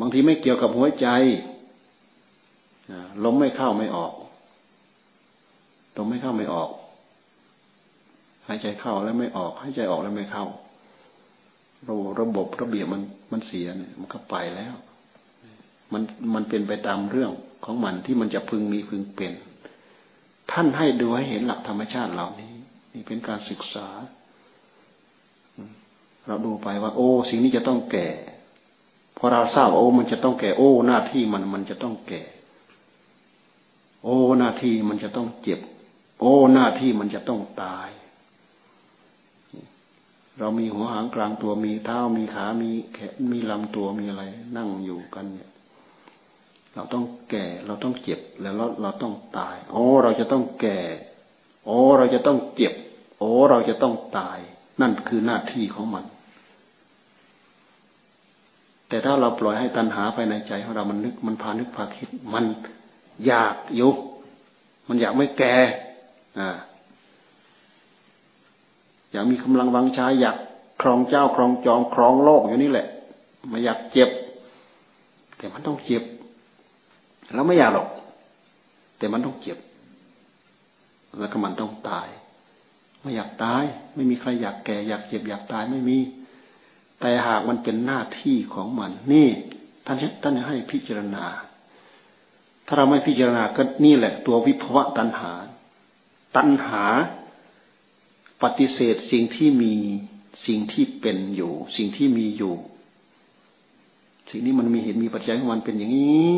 บางทีไม่เกี่ยวกับหัวใจลมไม่เข้าไม่ออกลมไม่เข้าไม่ออก หายใจเข้าแล้วไม่ออกหายใจออกแล้วไม่เข้าระระบบระเบียบมันมันเสียเนี่ย มันก็ไปแล้ว มันมันเป็นไปตามเรื่องของมันที่มันจะพึงมีพึงเป็น ท่านให้ดูให้เห็นหลักธรรมชาติเหล่านี้ นี่เป็นการศึกษา เราดูไปว่า โอ้ สิ่งนี้จะต้องแก่พอเราทราบโอ้มันจะต้องแก่โอ้หน้าที่มันมันจะต้องแก่ โอ้หน้าที่มันจะต้องเจ็บ โอ้หน้าที่มันจะต้องตาย เรามีหัวหางกลางตัวมีเท้ามีขา มีแขนมีลำตัวมีอะไร นั่งอยู่กันเนี่ย เราต้องแก่เราต้องเจ็บแล้วเราเราต้องตาย โอ้ เราจะต้องแก่ โอ้ เราจะต้องเจ็บ โอ้ เราจะต้องตาย นั่นคือหน้าที่ของมัน แต่ถ้าเราปล่อยให้ตัณหาภายในใจของเรามันนึกมันพานึกพาคิด มันอยากยุบมันอยากไม่แก่ อ่า อยากมีกำลังวังชาอยากครองเจ้าครองจองครองโลกอยู่นี่แหละไม่อยากเจ็บ แต่มันต้องเจ็บเราไม่อยากหรอก แต่มันต้องเจ็บ แล้วก็มันต้องตาย ไม่อยากตาย ไม่มีใครอยากแก่ อยากเจ็บอยากตายไม่มี แต่หากมันเป็นหน้าที่ของมัน นี่ท่านท่านให้พิจารณา ถ้าเราไม่พิจารณาก็นี่แหละ ตัววิภวะตัณหา ตัณหา ปฏิเสธสิ่งที่มีสิ่งที่เป็นอยู่ สิ่งที่มีอยู่ สิ่งนี้มันมีเหตุมีปัจจัยของมันเป็นอย่างนี้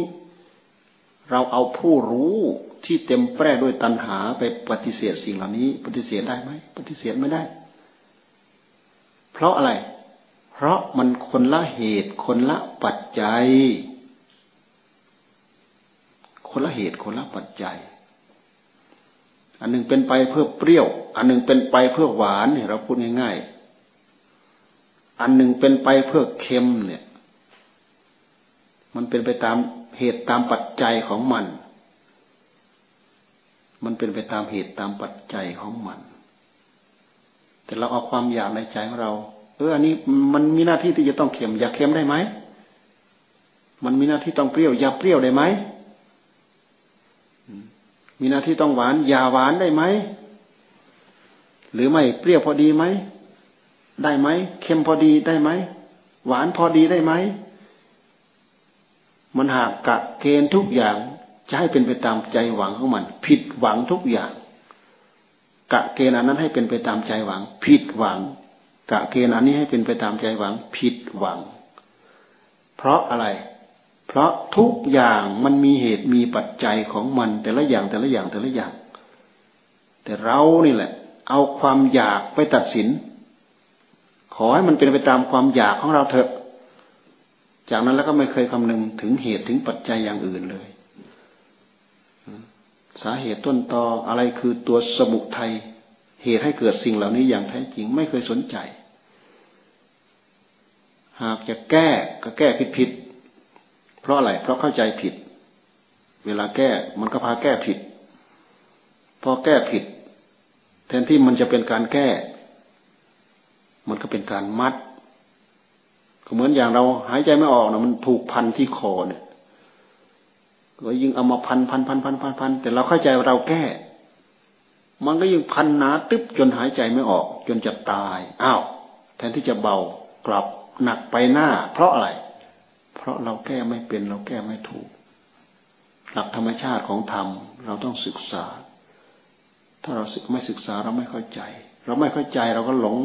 เราเอาผู้รู้ที่เต็มแปร่ด้วยตัณหาไปปฏิเสธสิ่งเหล่านี้ ปฏิเสธได้ไหมปฏิเสธไม่ได้ เพราะอะไร เพราะมันคนละเหตุคนละปัจจัย คนละเหตุคนละปัจจัย อันหนึ่งเป็นไปเพื่อเปรี้ยว อันหนึ่งเป็นไปเพื่อหวานเนี่ยเราพูดง่ายๆ อันหนึ่งเป็นไปเพื่อเค็มเนี่ย มันเป็นไปตามเหตุตามปัจจัยของมัน มันเป็นไปตามเหตุตามปัจจัยของมัน แต่เราเอาความอยากในใจของเรา เอออันนี้มันมีหน้าที่ที่จะต้องเค็ม อยากเค็มได้ไหม มันมีหน้าที่ต้องเปรี้ยว อย่าเปรี้ยวได้ไหม มีหน้าที่ต้องหวาน อย่าหวานได้ไหม หรือไม่เปรี้ยวพอดีไหม ได้ไหม เค็มพอดีได้ไหม หวานพอดีได้ไหม มันหากกะเกณฑ์ทุกอย่างจะให้เป็นไปตามใจหวังของมัน ผิดหวังทุกอย่าง กะเกณฑ์อันนั้นให้เป็นไปตามใจหวัง ผิดหวัง กะเกณฑ์อันนี้ให้เป็นไปตามใจหวัง ผิดหวัง เพราะอะไร เพราะทุกอย่างมันมีเหตุมีปัจจัยของมัน แต่ละอย่างแต่ละอย่างแต่ละอย่าง แต่เรานี่แหละ เอาความอยากไปตัดสิน ขอให้มันเป็นไปตามความอยากของเราเถอะ จากนั้นแล้วก็ไม่เคยคำนึงถึงเหตุถึงปัจจัยอย่างอื่นเลย สาเหตุต้นตออะไรคือตัวสมุทัยเหตุให้เกิดสิ่งเหล่านี้อย่างแท้จริงไม่เคยสนใจ หากจะแก้ก็แก้ผิดผิดเพราะอะไรเพราะเข้าใจผิด เวลาแก้มันก็พาแก้ผิด พอแก้ผิด แทนที่มันจะเป็นการแก้ มันก็เป็นการมัด ก็เหมือนอย่างเราหายใจไม่ออกนะมันผูกพันที่คอเนี่ยก็ยิ่งเอามาพันพันพันพันพันพันแต่เราเข้าใจเราแก้ มันก็ยิ่งพันหนาตึ๊บจนหายใจไม่ออก จนจะตายอ้าวแทนที่จะเบากลับหนักไปหน้า เพราะอะไร เพราะเราแก้ไม่เป็นเราแก้ไม่ถูก หลักธรรมชาติของธรรม เราต้องศึกษา ถ้าเราไม่ศึกษาเราไม่เข้าใจ เราไม่เข้าใจเราก็หลง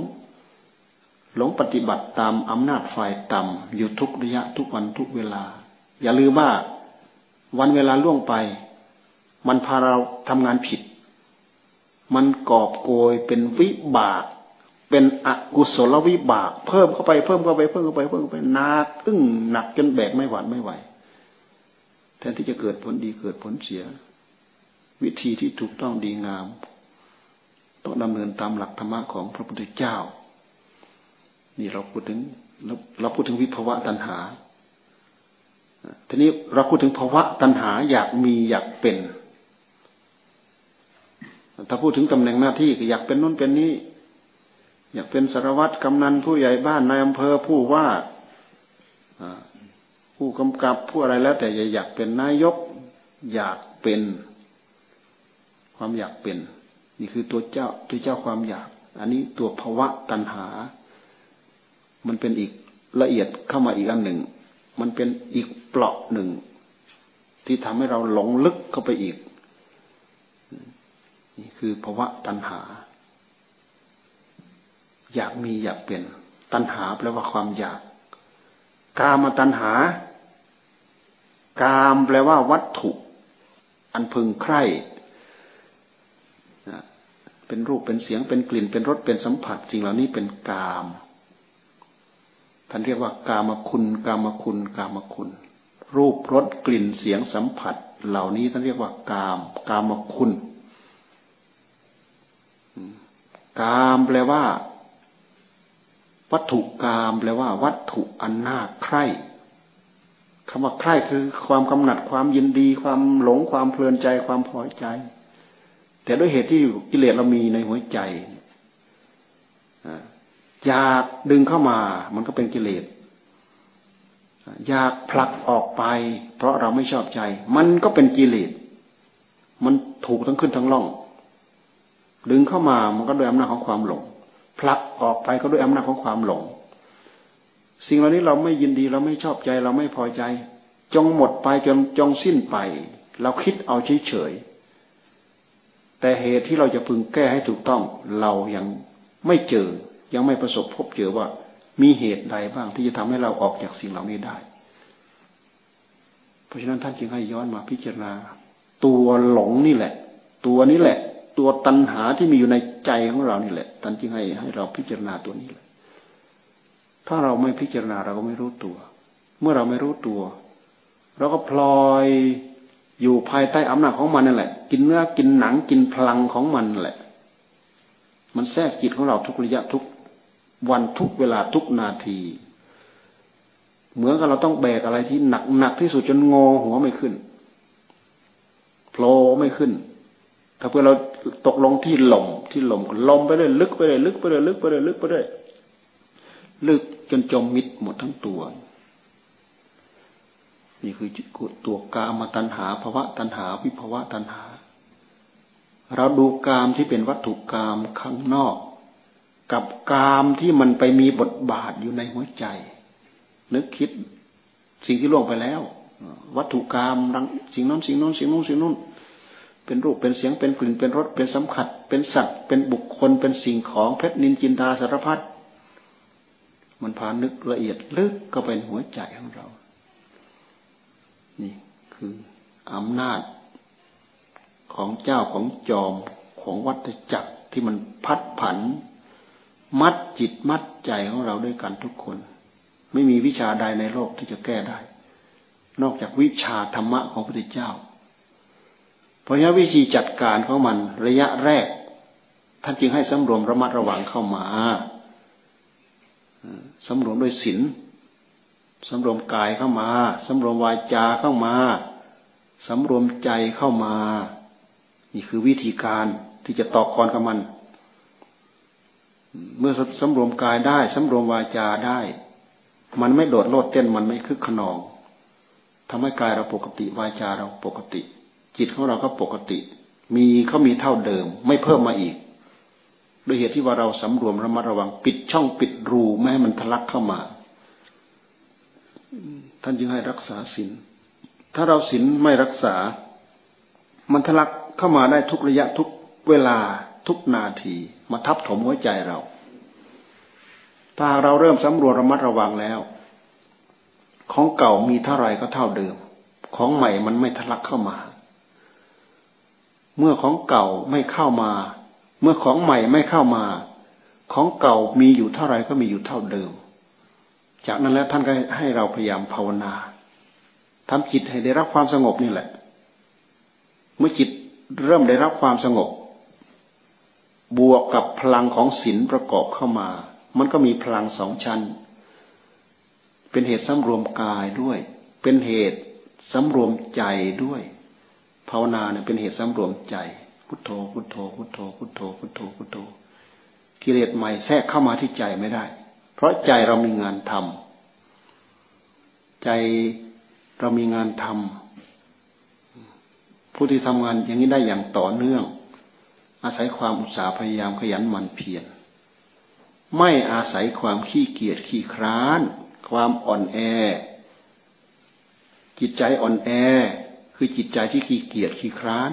หลงปฏิบัติตามอำนาจฝ่ายต่ำอยู่ทุกระยะทุกวันทุกเวลา อย่าลืมว่าวันเวลาล่วงไป มันพาเราทำงานผิด มันกอบโกยเป็นวิบากเป็นอกุศลวิบาก เพิ่มเข้าไปเพิ่มเข้าไปเพิ่มเข้าไปเพิ่มเข้าไปนักอึ้งหนักจนแบกไม่หวานไม่ไหวแทนที่จะเกิดผลดีเกิดผลเสีย วิธีที่ถูกต้องดีงาม ต้องดำเนินตามหลักธรรมะของพระพุทธเจ้า นี่เราพูดถึงเราพูดถึงวิภวะตัณหา ทีนี้เราพูดถึงภาวะตัณหาอยากมีอยากเป็น ถ้าพูดถึงตำแหน่งหน้าที่ก็อยากเป็นนู้นเป็นนี้ อยากเป็นสารวัตรกำนันผู้ใหญ่บ้านนายอำเภอผู้ว่าผู้กำกับผู้อะไรแล้ว แต่อยากเป็นนายก อยากเป็น ความอยากเป็น นี่คือตัวเจ้าตัวเจ้าความอยาก อันนี้ตัวภาวะตัณหา มันเป็นอีกละเอียดเข้ามาอีกอันหนึ่ง มันเป็นอีกเปลาะหนึ่ง ที่ทำให้เราหลงลึกเข้าไปอีก นี่คือภาวะตัณหา อยากมีอยากเป็น ตัณหาแปลว่าความอยาก กามตัณหา กามแปลว่าวัตถุ อันพึงใคร่ เป็นรูปเป็นเสียงเป็นกลิ่นเป็นรสเป็นสัมผัสสิ่งเหล่านี้เป็นกามท่านเรียกว่ากามคุณ กามคุณ กามคุณ รูปรสกลิ่นเสียงสัมผัส เหล่านี้ท่านเรียกว่ากาม กามคุณ กามแปลว่า วัตถุกามแปลว่า วัตถุอันน่าใคร่คำว่าใคร่คือความกำหนัดความยินดี ความหลงความเพลินใจความพอใจ แต่ด้วยเหตุที่กิเลสเรามีในหัวใจอยากดึงเข้ามา มันก็เป็นกิเลสอยากผลักออกไป เพราะเราไม่ชอบใจ มันก็เป็นกิเลสมันถูกทั้งขึ้นทั้งล่อง ดึงเข้ามามันก็ด้วยอำนาจของความหลงผลักออกไปก็ด้วยอำนาจของความหลง สิ่งเหล่านี้เราไม่ยินดีเราไม่ชอบใจ เราไม่พอใจ จงหมดไปจนจงสิ้นไป เราคิดเอาเฉยๆ แต่เหตุที่เราจะพึงแก้ให้ถูกต้อง เรายังไม่เจอ ยังไม่ประสบพบเจอว่า มีเหตุใดบ้างที่จะทำให้เราออกจากสิ่งเหล่านี้ได้ เพราะฉะนั้นท่านจึงให้ย้อนมาพิจารณา ตัวหลงนี่แหละ ตัวนี้แหละ ตัวตัณหาที่มีอยู่ในใจของเรานี่แหละท่านจึงให้ให้เราพิจารณาตัวนี้แหละ ถ้าเราไม่พิจารณาเราก็ไม่รู้ตัว เมื่อเราไม่รู้ตัว เราก็พลอย อยู่ภายใต้อำนาจของมันนั่นแหละ กินเนื้อกินหนังกินพลังของมันแหละ มันแทรกจิตของเราทุกระยะทุกวันทุกเวลาทุกนาที เหมือนกับเราต้องแบกอะไรที่หนักหนักที่สุดจนงอหัวไม่ขึ้นโผล่ไม่ขึ้น ถ้าเพื่อเราตกลงที่หล่มที่หลมลมไปเลยลึกไปเลยลึกไปเลยลึกไปเลยลึกไปเลยลึกจนจมมิดหมดทั้งตัว นี่คือตัวกามตัณหาภาวะตัณหาวิภาวะตัณหา เราดูกามที่เป็นวัตถุกามข้างนอก กับกามที่มันไปมีบทบาทอยู่ในหัวใจ นึกคิดสิ่งที่ล่วงไปแล้ว วัตถุกรรมรังสิ่งนั้นสิ่งนั้นสิ่งนู้นสิ่งนู้นเป็นรูปเป็นเสียงเป็นกลิ่นเป็นรสเป็นสัมผัส เป็นสัตว์เป็นบุคคลเป็นสิ่งของเพชรนินจินดาสารพัดมันพานึกละเอียดลึกก็เป็นหัวใจของเรา นี่คืออำนาจของเจ้าของจอมของวัฏจักรที่มันพัดผัน มัดจิตมัดใจของเราด้วยกันทุกคน ไม่มีวิชาใดในโลกที่จะแก้ได้ นอกจากวิชาธรรมะของพระพุทธเจ้า เพราะฉะนั้นวิธีจัดการของมันระยะแรก ท่านจึงให้สำรวมระมัดระวังเข้ามาสำรวมด้วยศีล สำรวมกายเข้ามา สำรวมวาจาเข้ามา สำรวมใจเข้ามา นี่คือวิธีการที่จะต่อกรกับมัน เมื่อสำรวมกายได้ สำรวมวาจาได้ มันไม่โดดโลดเต้นมันไม่คึกขนองทำให้กายเราปกติวาจาเราปกติ จิตของเราก็ปกติ มีเขามีเท่าเดิม ไม่เพิ่มมาอีกด้วยเหตุที่ว่าเราสำรวมระมัดระวังปิดช่องปิดรูไม่ให้มันทะลักเข้ามา ท่านจึงให้รักษาศีลถ้าเราศีลไม่รักษา มันทะลักเข้ามาได้ทุกระยะทุกเวลาทุกนาที มาทับถมหัวใจเรา ถ้าเราเริ่มสำรวจระมัดระวังแล้ว ของเก่ามีเท่าไรก็เท่าเดิม ของใหม่มันไม่ทะลักเข้ามา เมื่อของเก่าไม่เข้ามา เมื่อของใหม่ไม่เข้ามา ของเก่ามีอยู่เท่าไรก็มีอยู่เท่าเดิม จากนั้นแล้วท่านก็ให้เราพยายามภาวนาทำจิตให้ได้รับความสงบนี่แหละ เมื่อจิตเริ่มได้รับความสงบ บวกกับพลังของศีลประกอบเข้ามา มันก็มีพลังสองชั้น เป็นเหตุสำรวมกายด้วย เป็นเหตุสำรวมใจด้วย ภาวนาเนี่ยเป็นเหตุสำรวมใจ พุทโธ พุทโธ พุทโธ พุทโธ พุทโธ พุทโธ กิเลสใหม่แทรกเข้ามาที่ใจไม่ได้ เพราะใจเรามีงานทำใจเรามีงานทำผู้ที่ทำงานอย่างนี้ได้อย่างต่อเนื่อง อาศัยความอุตสาห์พยายามขยันหมั่นเพียรไม่อาศัยความขี้เกียจขี้คร้าน ความอ่อนแอ จิตใจอ่อนแอ คือจิตใจที่ขี้เกียจขี้คร้าน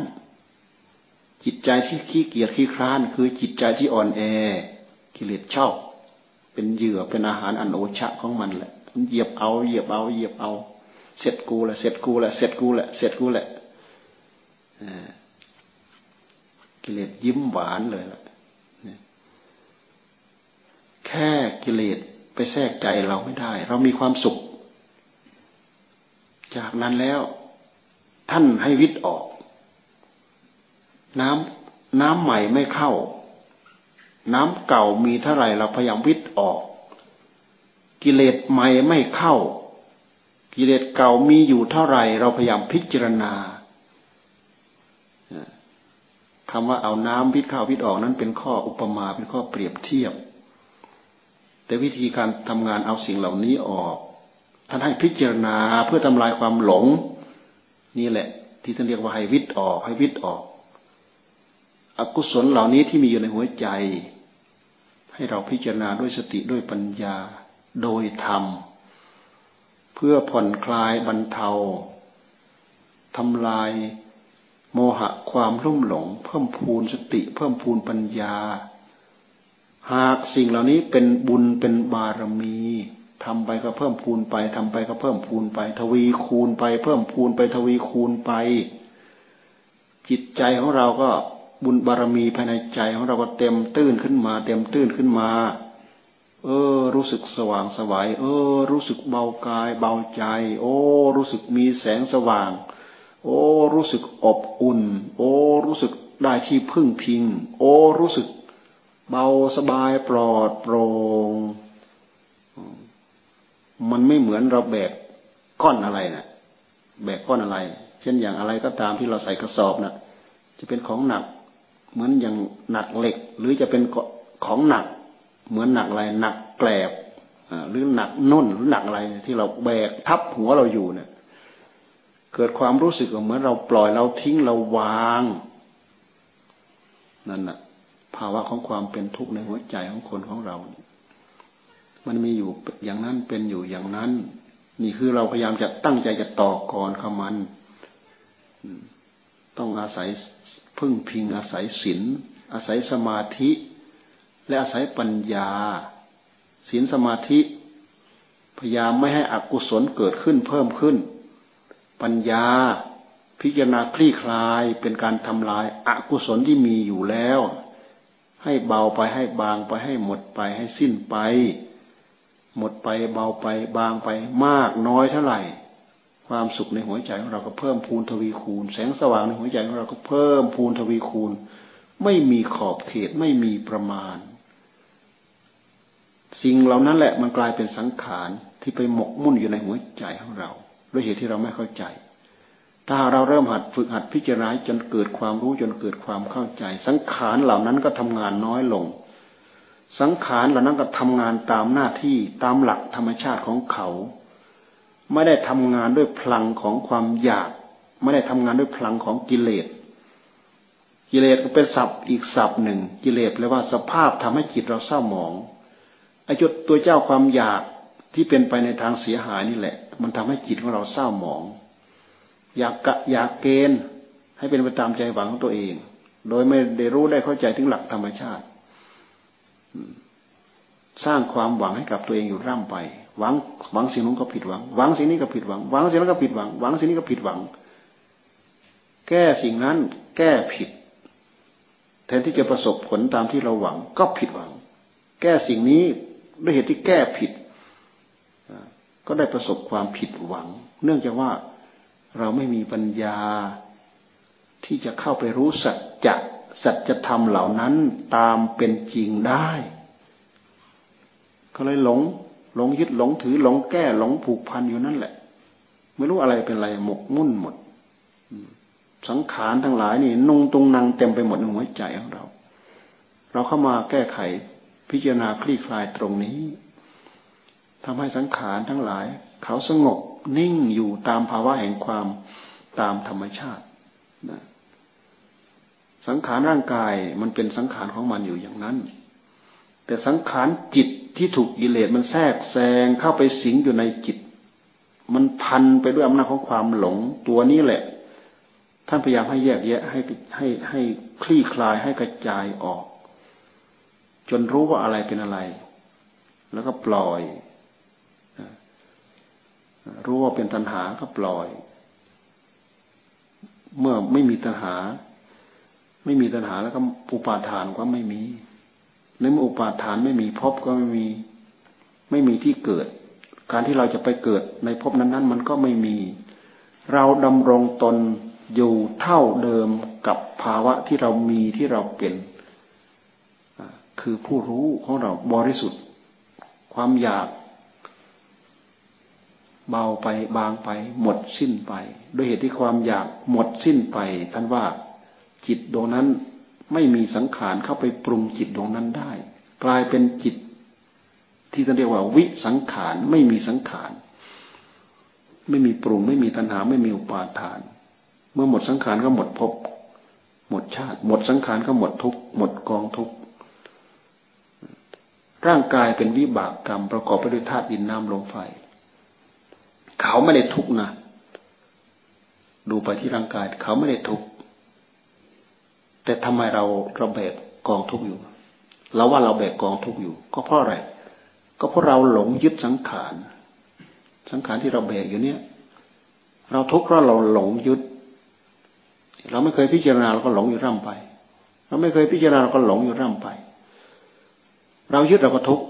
จิตใจที่ขี้เกียจขี้คร้าน คือจิตใจที่อ่อนแอ กิเลสชอบ เป็นเหยื่อเป็นอาหารอันโอชะของมันแหละมันเหยียบเอาเหยียบเอาเหยียบเอา เสร็จกูแหละเสร็จกูแหละเสร็จกูแหละเสร็จกูแหละกิเลสยิ้มหวานเลยล่ะแค่กิเลสไปแทรกใจเราไม่ได้ เรามีความสุข จากนั้นแล้ว ท่านให้วิตออก น้ำน้ำใหม่ไม่เข้า น้ำเก่ามีเท่าไหร่เราพยายามวิตออก กิเลสใหม่ไม่เข้า กิเลสเก่ามีอยู่เท่าไหร่เราพยายามพิจารณาคำว่าเอาน้ำพิษเข้าพิษออกนั้นเป็นข้ออุปมาเป็นข้อเปรียบเทียบ แต่วิธีการทำงานเอาสิ่งเหล่านี้ออก ท่านให้พิจารณาเพื่อทำลายความหลง นี่แหละ ที่ท่านเรียกว่าให้วิตออกให้วิตออก อกุศลเหล่านี้ที่มีอยู่ในหัวใจ ให้เราพิจารณาด้วยสติด้วยปัญญา โดยธรรม เพื่อผ่อนคลายบรรเทาทำลายโมหะความรุ่มหลง เพิ่มพูนสติ เพิ่มพูนปัญญา หากสิ่งเหล่านี้เป็นบุญเป็นบารมีทำไปก็เพิ่มพูนไปทำไปก็เพิ่มพูนไป ทวีคูณไป เพิ่มพูนไปทวีคูณไป จิตใจของเราก็ บุญบารมีภายในใจของเราก็เต็มตื้นขึ้นมา เต็มตื้นขึ้นมา เออ รู้สึกสว่างสวายเออ รู้สึกเบากายเบาใจ โอ้ รู้สึกมีแสงสว่าง โอ้ รู้สึกอบอุ่น โอ้ รู้สึกได้ที่พึ่งพิง โอ้ รู้สึกเบาสบายปลอดโปร่งมันไม่เหมือนเราแบกก้อนอะไรนะแบกก้อนอะไร เช่นอย่างอะไรก็ตามที่เราใส่กระสอบนะ่ะ จะเป็นของหนัก เหมือนอย่างหนักเหล็ก หรือจะเป็นของหนัก เหมือนหนักอะไรหนักแกลบหรือหนักนุ่นหรือหนักอะไรที่เราแบกทับหัวเราอยู่เนี่ย เกิดความรู้สึกเหมือนเราปล่อยเราทิ้งเราวางนั่นน่ะ ภาวะของความเป็นทุกข์ในหัวใจของคนของเรา มันมีอยู่อย่างนั้นเป็นอยู่อย่างนั้น นี่คือเราพยายามจะตั้งใจจะต่อกรขมัน ต้องอาศัย พึ่งพิงอาศัยศีลอาศัยสมาธิ และอาศัยปัญญาศีลสมาธิ พยายามไม่ให้อกุศลเกิดขึ้นเพิ่มขึ้น ปัญญา พิจารณาคลี่คลายเป็นการทำลายอากุศลที่มีอยู่แล้ว ให้เบาไปให้บางไปให้หมดไปให้สิ้นไป หมดไปเบาไปบางไปมากน้อยเท่าไหร่ ความสุขในหัวใจของเราก็เพิ่มพูนทวีคูณ แสงสว่างในหัวใจของเราก็เพิ่มพูนทวีคูณ ไม่มีขอบเขตไม่มีประมาณ สิ่งเหล่านั้นแหละมันกลายเป็นสังขารที่ไปหมกมุ่นอยู่ในหัวใจของเราด้วยเหตุที่เราไม่เข้าใจ ถ้าเราเริ่มหัดฝึกหัดพิจารณาจนเกิดความรู้จนเกิดความเข้าใจ สังขารเหล่านั้นก็ทำงานน้อยลง สังขารเหล่านั้นก็ทำงานตามหน้าที่ตามหลักธรรมชาติของเขา ไม่ได้ทำงานด้วยพลังของความอยาก ไม่ได้ทำงานด้วยพลังของกิเลส กิเลสก็เป็นศัพท์อีกศัพท์หนึ่ง กิเลสแปลว่าสภาพทำให้จิตเราเศร้าหมองไอ้จุดตัวเจ้าความอยากที่เป็นไปในทางเสียหายนี่แหละ มันทำให้จิตของเราเศร้าหมอง อยากกะอยากเกณฑ์ ให้เป็นไปตามใจหวังของตัวเอง โดยไม่ได้รู้ได้เข้าใจถึงหลักธรรมชาติ สร้างความหวังให้กับตัวเองอยู่ร่ำไป หวังหวังสิ่งนู้นก็ผิดหวัง หวังสิ่งนี้ก็ผิดหวัง หวังสิ่งนั้นก็ผิดหวัง หวังสิ่งนี้ก็ผิดหวัง แก้สิ่งนั้น แก้ผิด แทนที่จะประสบผลตามที่เราหวัง ก็ผิดหวัง แก้สิ่งนี้ด้วยเหตุที่แก้ผิด ก็ได้ประสบความผิดหวัง เนื่องจากว่าเราไม่มีปัญญาที่จะเข้าไปรู้สัจจะสัจธรรมเหล่านั้นตามเป็นจริงได้ ก็เลยหลง หลงยึดหลงถือหลงแก้หลงผูกพันอยู่นั่นแหละ ไม่รู้อะไรเป็นอะไรหมกมุ่นหมดสังขารทั้งหลายนี่นุ่งตรงนังเต็มไปหมดในหัวใจของเรา เราเข้ามาแก้ไขพิจารณาคลี่คลายตรงนี้ทำให้สังขารทั้งหลาย เขาสงบนิ่งอยู่ตามภาวะแห่งความตามธรรมชาตินะสังขารร่างกายมันเป็นสังขารของมันอยู่อย่างนั้น แต่สังขารจิต ที่ถูกกิเลสมันแทรกแซงเข้าไปสิงอยู่ในจิต มันพันไปด้วยอำนาจของความหลงตัวนี้แหละ ท่านพยายามให้แยกแยะให้ให้ให้คลี่คลายให้กระจายออก จนรู้ว่าอะไรเป็นอะไร แล้วก็ปล่อย รู้ว่าเป็นตัณหาก็ปล่อย เมื่อไม่มีตัณหา ไม่มีตัณหาแล้วก็อุปาทานก็ไม่มี ในเมื่ออุปาทานไม่มีภพก็ไม่มี ไม่มีที่เกิด การที่เราจะไปเกิดในภพนั้น ๆ มันก็ไม่มี เราดำรงตนอยู่เท่าเดิมกับภาวะที่เรามีที่เราเป็นคือผู้รู้ของเราบริสุทธิ์ ความอยาก เบาไปบางไป หมดสิ้นไปโดยเหตุที่ความอยากหมดสิ้นไป ท่านว่าจิตดวงนั้น ไม่มีสังขารเข้าไปปรุงจิตดวงนั้นได้ กลายเป็นจิต ที่ท่านเรียกว่า วิสังขารไม่มีสังขารไม่มีปรุง ไม่มีตัณหา ไม่มีอุปาทาน เมื่อหมดสังขารก็หมดภพหมดชาติ หมดสังขารก็หมดทุกหมดกองทุกร่างกายเป็นวิบากกรรมประกอบไปด้วยธาตุดินน้ำลมไฟ เขาไม่ได้ทุกนะดูไปที่ร่างกาย เขาไม่ได้ทุก แต่ทำไมเราเราแบกกองทุกอยู่ เราว่าเราแบกกองทุกอยู่ ก็เพราะอะไร ก็เพราะเราหลงยึดสังขาร สังขารที่เราแบกอยู่เนี่ย เราทุกข์เพราะเราหลงยึด เราไม่เคยพิจารณาเราก็หลงอยู่ร่ำไป เราไม่เคยพิจารณาเราก็หลงอยู่ร่ำไป เรายึดเราก็ทุกข์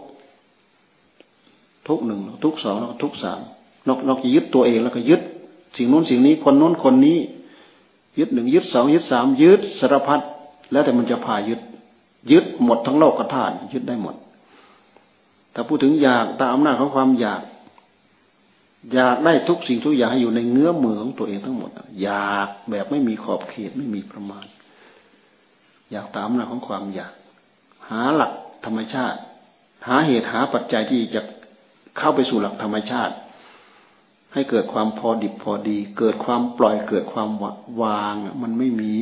ทุกหนึ่งทุกสองแล้วก็ทุกสามนอกนอกจากยึดตัวเองแล้วก็ยึด สิ่งนู้นสิ่งนี้คนนู้นคนนี้ ยึดหนึ่งยึดสองยึดสามยึดสารพัดแล้วแต่มันจะพายึด ยึดหมดทั้งโลกกระธาตุยึดได้หมด แต่พูดถึงอยากตามอำนาจของความอยาก อยากได้ทุกสิ่งทุกอย่างให้อยู่ในเงื้อมือของตัวเองทั้งหมด อยากแบบไม่มีขอบเขตไม่มีประมาณ อยากตามอำนาจของความอยาก หาหลักธรรมชาติ หาเหตุหาปัจจัยที่จะเข้าไปสู่หลักธรรมชาติ ให้เกิดความพอดิบพอดี เกิดความปล่อยเกิดความวางมันไม่มี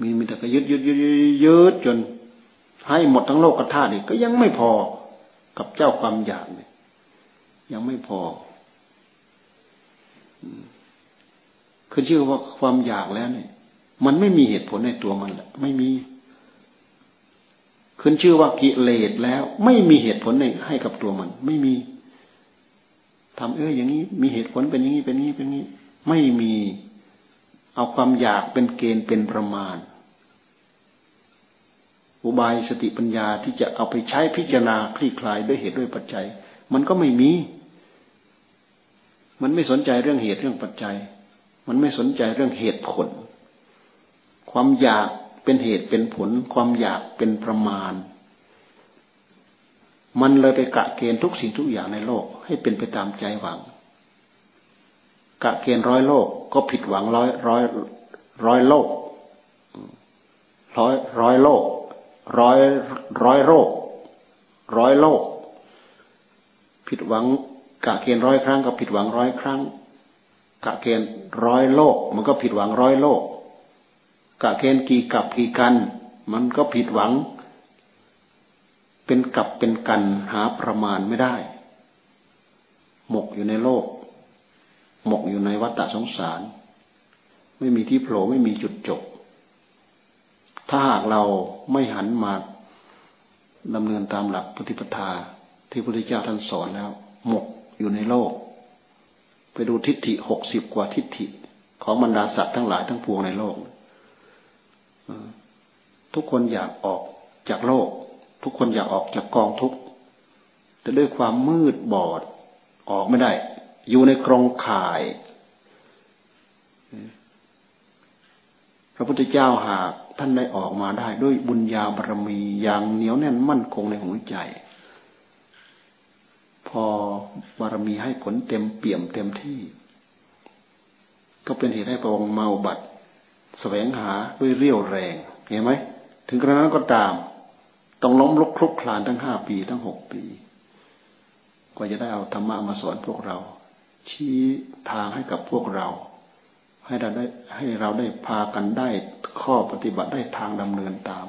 มีมีแต่ก็ยึดยึดยึดยึดจน ให้หมดทั้งโลกกระธาตุอีกก็ยังไม่พอกับเจ้าความอยากเนี่ยยังไม่พอคือชื่อว่าความอยากแล้วเนี่ย มันไม่มีเหตุผลในตัวมันแหละไม่มี ขึ้นชื่อว่ากิเลสแล้ว ไม่มีเหตุผลในให้กับตัวมัน ไม่มี ทำเอออย่างนี้มีเหตุผลเป็นอย่างนี้เป็นนี้เป็นนี้ ไม่มีเอาความอยากเป็นเกณฑ์เป็นประมาณ อุบายสติปัญญาที่จะเอาไปใช้พิจารณาคลี่คลายด้วยเหตุด้วยปัจจัย มันก็ไม่มี มันไม่สนใจเรื่องเหตุเรื่องปัจจัย มันไม่สนใจเรื่องเหตุผล ความอยากเป็นเหตุเป็นผล ความอยากเป็นประมาณ มันเลยไปกะเกณฑ์ทุกสิ่งทุกอย่างในโลก ให้เป็นไปตามใจหวัง กะเกณฑ์ร้อยโลกก็ผิดหวังร้อยร้อยร้อยโลกร้อยร้อยโลกร้อยร้อยโรคร้อยโลก ผิดหวัง กะเกณฑ์ร้อยครั้งก็ผิดหวังร้อยครั้ง กะเกณฑ์ร้อยโลก มันก็ผิดหวังร้อยโลก กะเกณฑ์กี่กับกี่กัน มันก็ผิดหวัง เป็นกับเป็นกันหาประมาณไม่ได้ หมกอยู่ในโลก หมกอยู่ในวัฏสงสาร ไม่มีที่โผล่ไม่มีจุดจบ ถ้าหากเราไม่หันมาดำเนินตามหลักปฏิปทาที่พระพุทธเจ้าท่านสอนแล้ว หมกอยู่ในโลก ไปดูทิฏฐิหกสิบกว่าทิฏฐิของบรรดาสัตว์ทั้งหลายทั้งปวงในโลก ทุกคนอยากออกจากโลก ทุกคนอยากออกจากกองทุกข์แต่ด้วยความมืดบอด ออกไม่ได้ อยู่ในกรงข่าย พระพุทธเจ้าหากท่านได้ออกมาได้ด้วยบุญญาบารมีอย่างเหนียวแน่นมั่นคงในหัวใจ พอบารมีให้ผลเต็มเปี่ยมเต็มที่ ก็เป็นเหตุให้พระองค์เมาบัตแสวงหาด้วยเรี่ยวแรง เห็นไหม ถึงกระนั้นก็ตาม ต้องล้มลุกคลุกคลานทั้งห้าปีทั้งหกปี กว่าจะได้เอาธรรมะมาสอนพวกเรา ชี้ทางให้กับพวกเรา ให้เราได้ให้เราได้พากันได้ข้อปฏิบัติได้ทางดำเนินตาม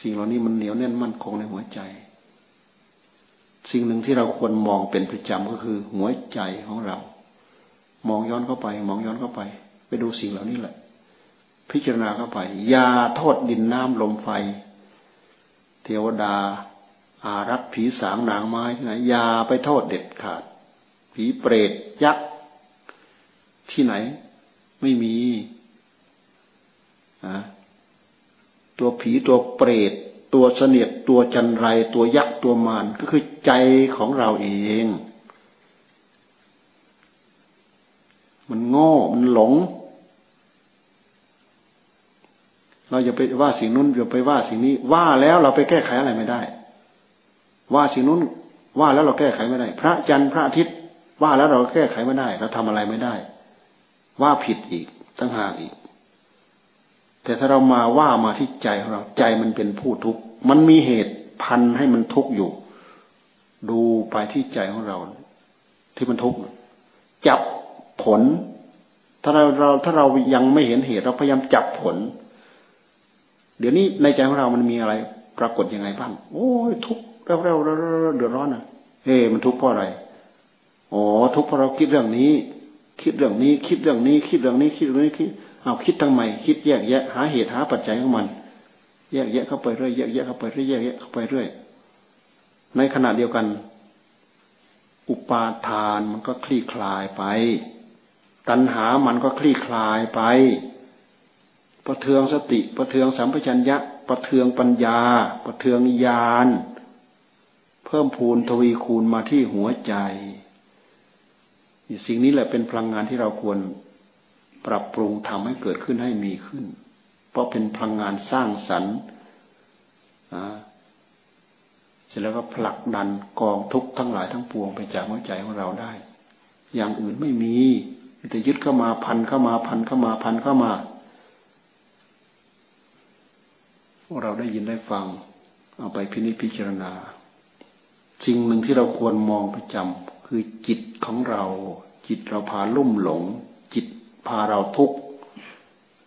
สิ่งเหล่านี้มันเหนียวแน่นมั่นคงในหัวใจ สิ่งหนึ่งที่เราควรมองเป็นประจำก็คือหัวใจของเรา มองย้อนเข้าไป มองย้อนเข้าไป ไปดูสิ่งเหล่านี้แหละ พิจารณาเข้าไปยาโทษดินน้ำลมไฟ เทวดา อารักผีสางนางไม้ที่ไหนยาไปโทษเด็ดขาด ผีเปรตยักษ์ที่ไหน ไม่มีอะตัวผีตัวเปรต ตัวเสนียดตัวจันไร ตัวยักษ์ตัวมารก็คือใจของเราเอง มันโง่ มันหลง เราอย่าไปว่าสิ่งนู้นอย่าไปว่าสิ่งนี้ ว่าแล้วเราไปแก้ไขอะไรไม่ได้ ว่าสิ่งนู้นว่าแล้วเราแก้ไขไม่ได้ พระจันทร์พระอาทิตย์ ว่าแล้วเราแก้ไขไม่ได้ เราทำอะไรไม่ได้ ว่าผิดอีกตั้งหากอีก แต่ถ้าเรามาว่ามาที่ใจของเราใจมันเป็นผู้ทุกข์มันมีเหตุพันให้มันทุกข์อยู่ ดูไปที่ใจของเรา ที่มันทุกข์จับผล ถ้าเราเราถ้าเรายังไม่เห็นเหตุเราพยายามจับผล เดี๋ยวนี้ในใจของเรามันมีอะไร ปรากฏยังไงบ้าง โอ้ยทุกข์เราเราเราเดือดร้อนอะเฮ้มันทุกข์เพราะอะไรอ๋อทุกข์เพราะเราคิดเรื่องนี้ คิดเรื่องนี้ คิดเรื่องนี้ คิดเรื่องนี้ คิดเรื่องนี้คิดเอาคิดทำไมคิดแยกแยะ หาเหตุหาปัจจัยของมัน แยกแยะเข้าไปเรื่อยแยกแยะเข้าไปเรื่อยแยกแยะเข้าไปเรื่อยในขณะเดียวกัน อุปาทานมันก็คลี่คลายไป ตัณหามันก็คลี่คลายไป ประเทืองสติ ประเทืองสัมปชัญญะ ประเทืองปัญญา ประเทืองญาณ เพิ่มพูนทวีคูณมาที่หัวใจสิ่งนี้แหละเป็นพลังงานที่เราควรปรับปรุงทำให้เกิดขึ้นให้มีขึ้น เพราะเป็นพลังงานสร้างสรรค์เสร็จแล้วก็ผลักดันกองทุกข์ทั้งหลายทั้งปวงไปจากหัวใจของเราได้ อย่างอื่นไม่มีแต่ยึดเข้ามาพันเข้ามาพันเข้ามาพันเข้ามาพวก เราได้ยินได้ฟัง เอาไปพินิจพิจารณาสิ่งหนึ่งที่เราควรมองประจำคือจิตของเรา จิตเราพาลุ่มหลง จิตพาเราทุกข์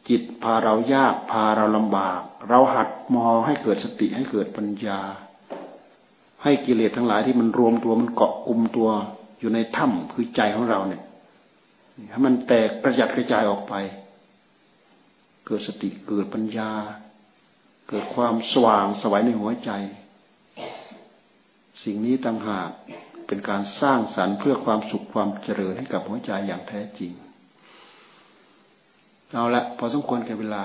จิตพาเรายากพาเราลำบาก เราหัดมองให้เกิดสติให้เกิดปัญญา ให้กิเลสทั้งหลายที่มันรวมตัวมันเกาะกลุ่มตัวอยู่ในถ้ำคือใจของเราเนี่ยให้มันแตกกระจัดกระจายออกไป เกิดสติเกิดปัญญา เกิดความสว่างสวัยในหัวใจ สิ่งนี้ต่างหากเป็นการสร้างสรรค์เพื่อความสุขความเจริญให้กับหัวใจอย่างแท้จริง เอาละพอสมควรแก่เวลา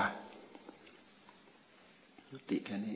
ติแค่นี้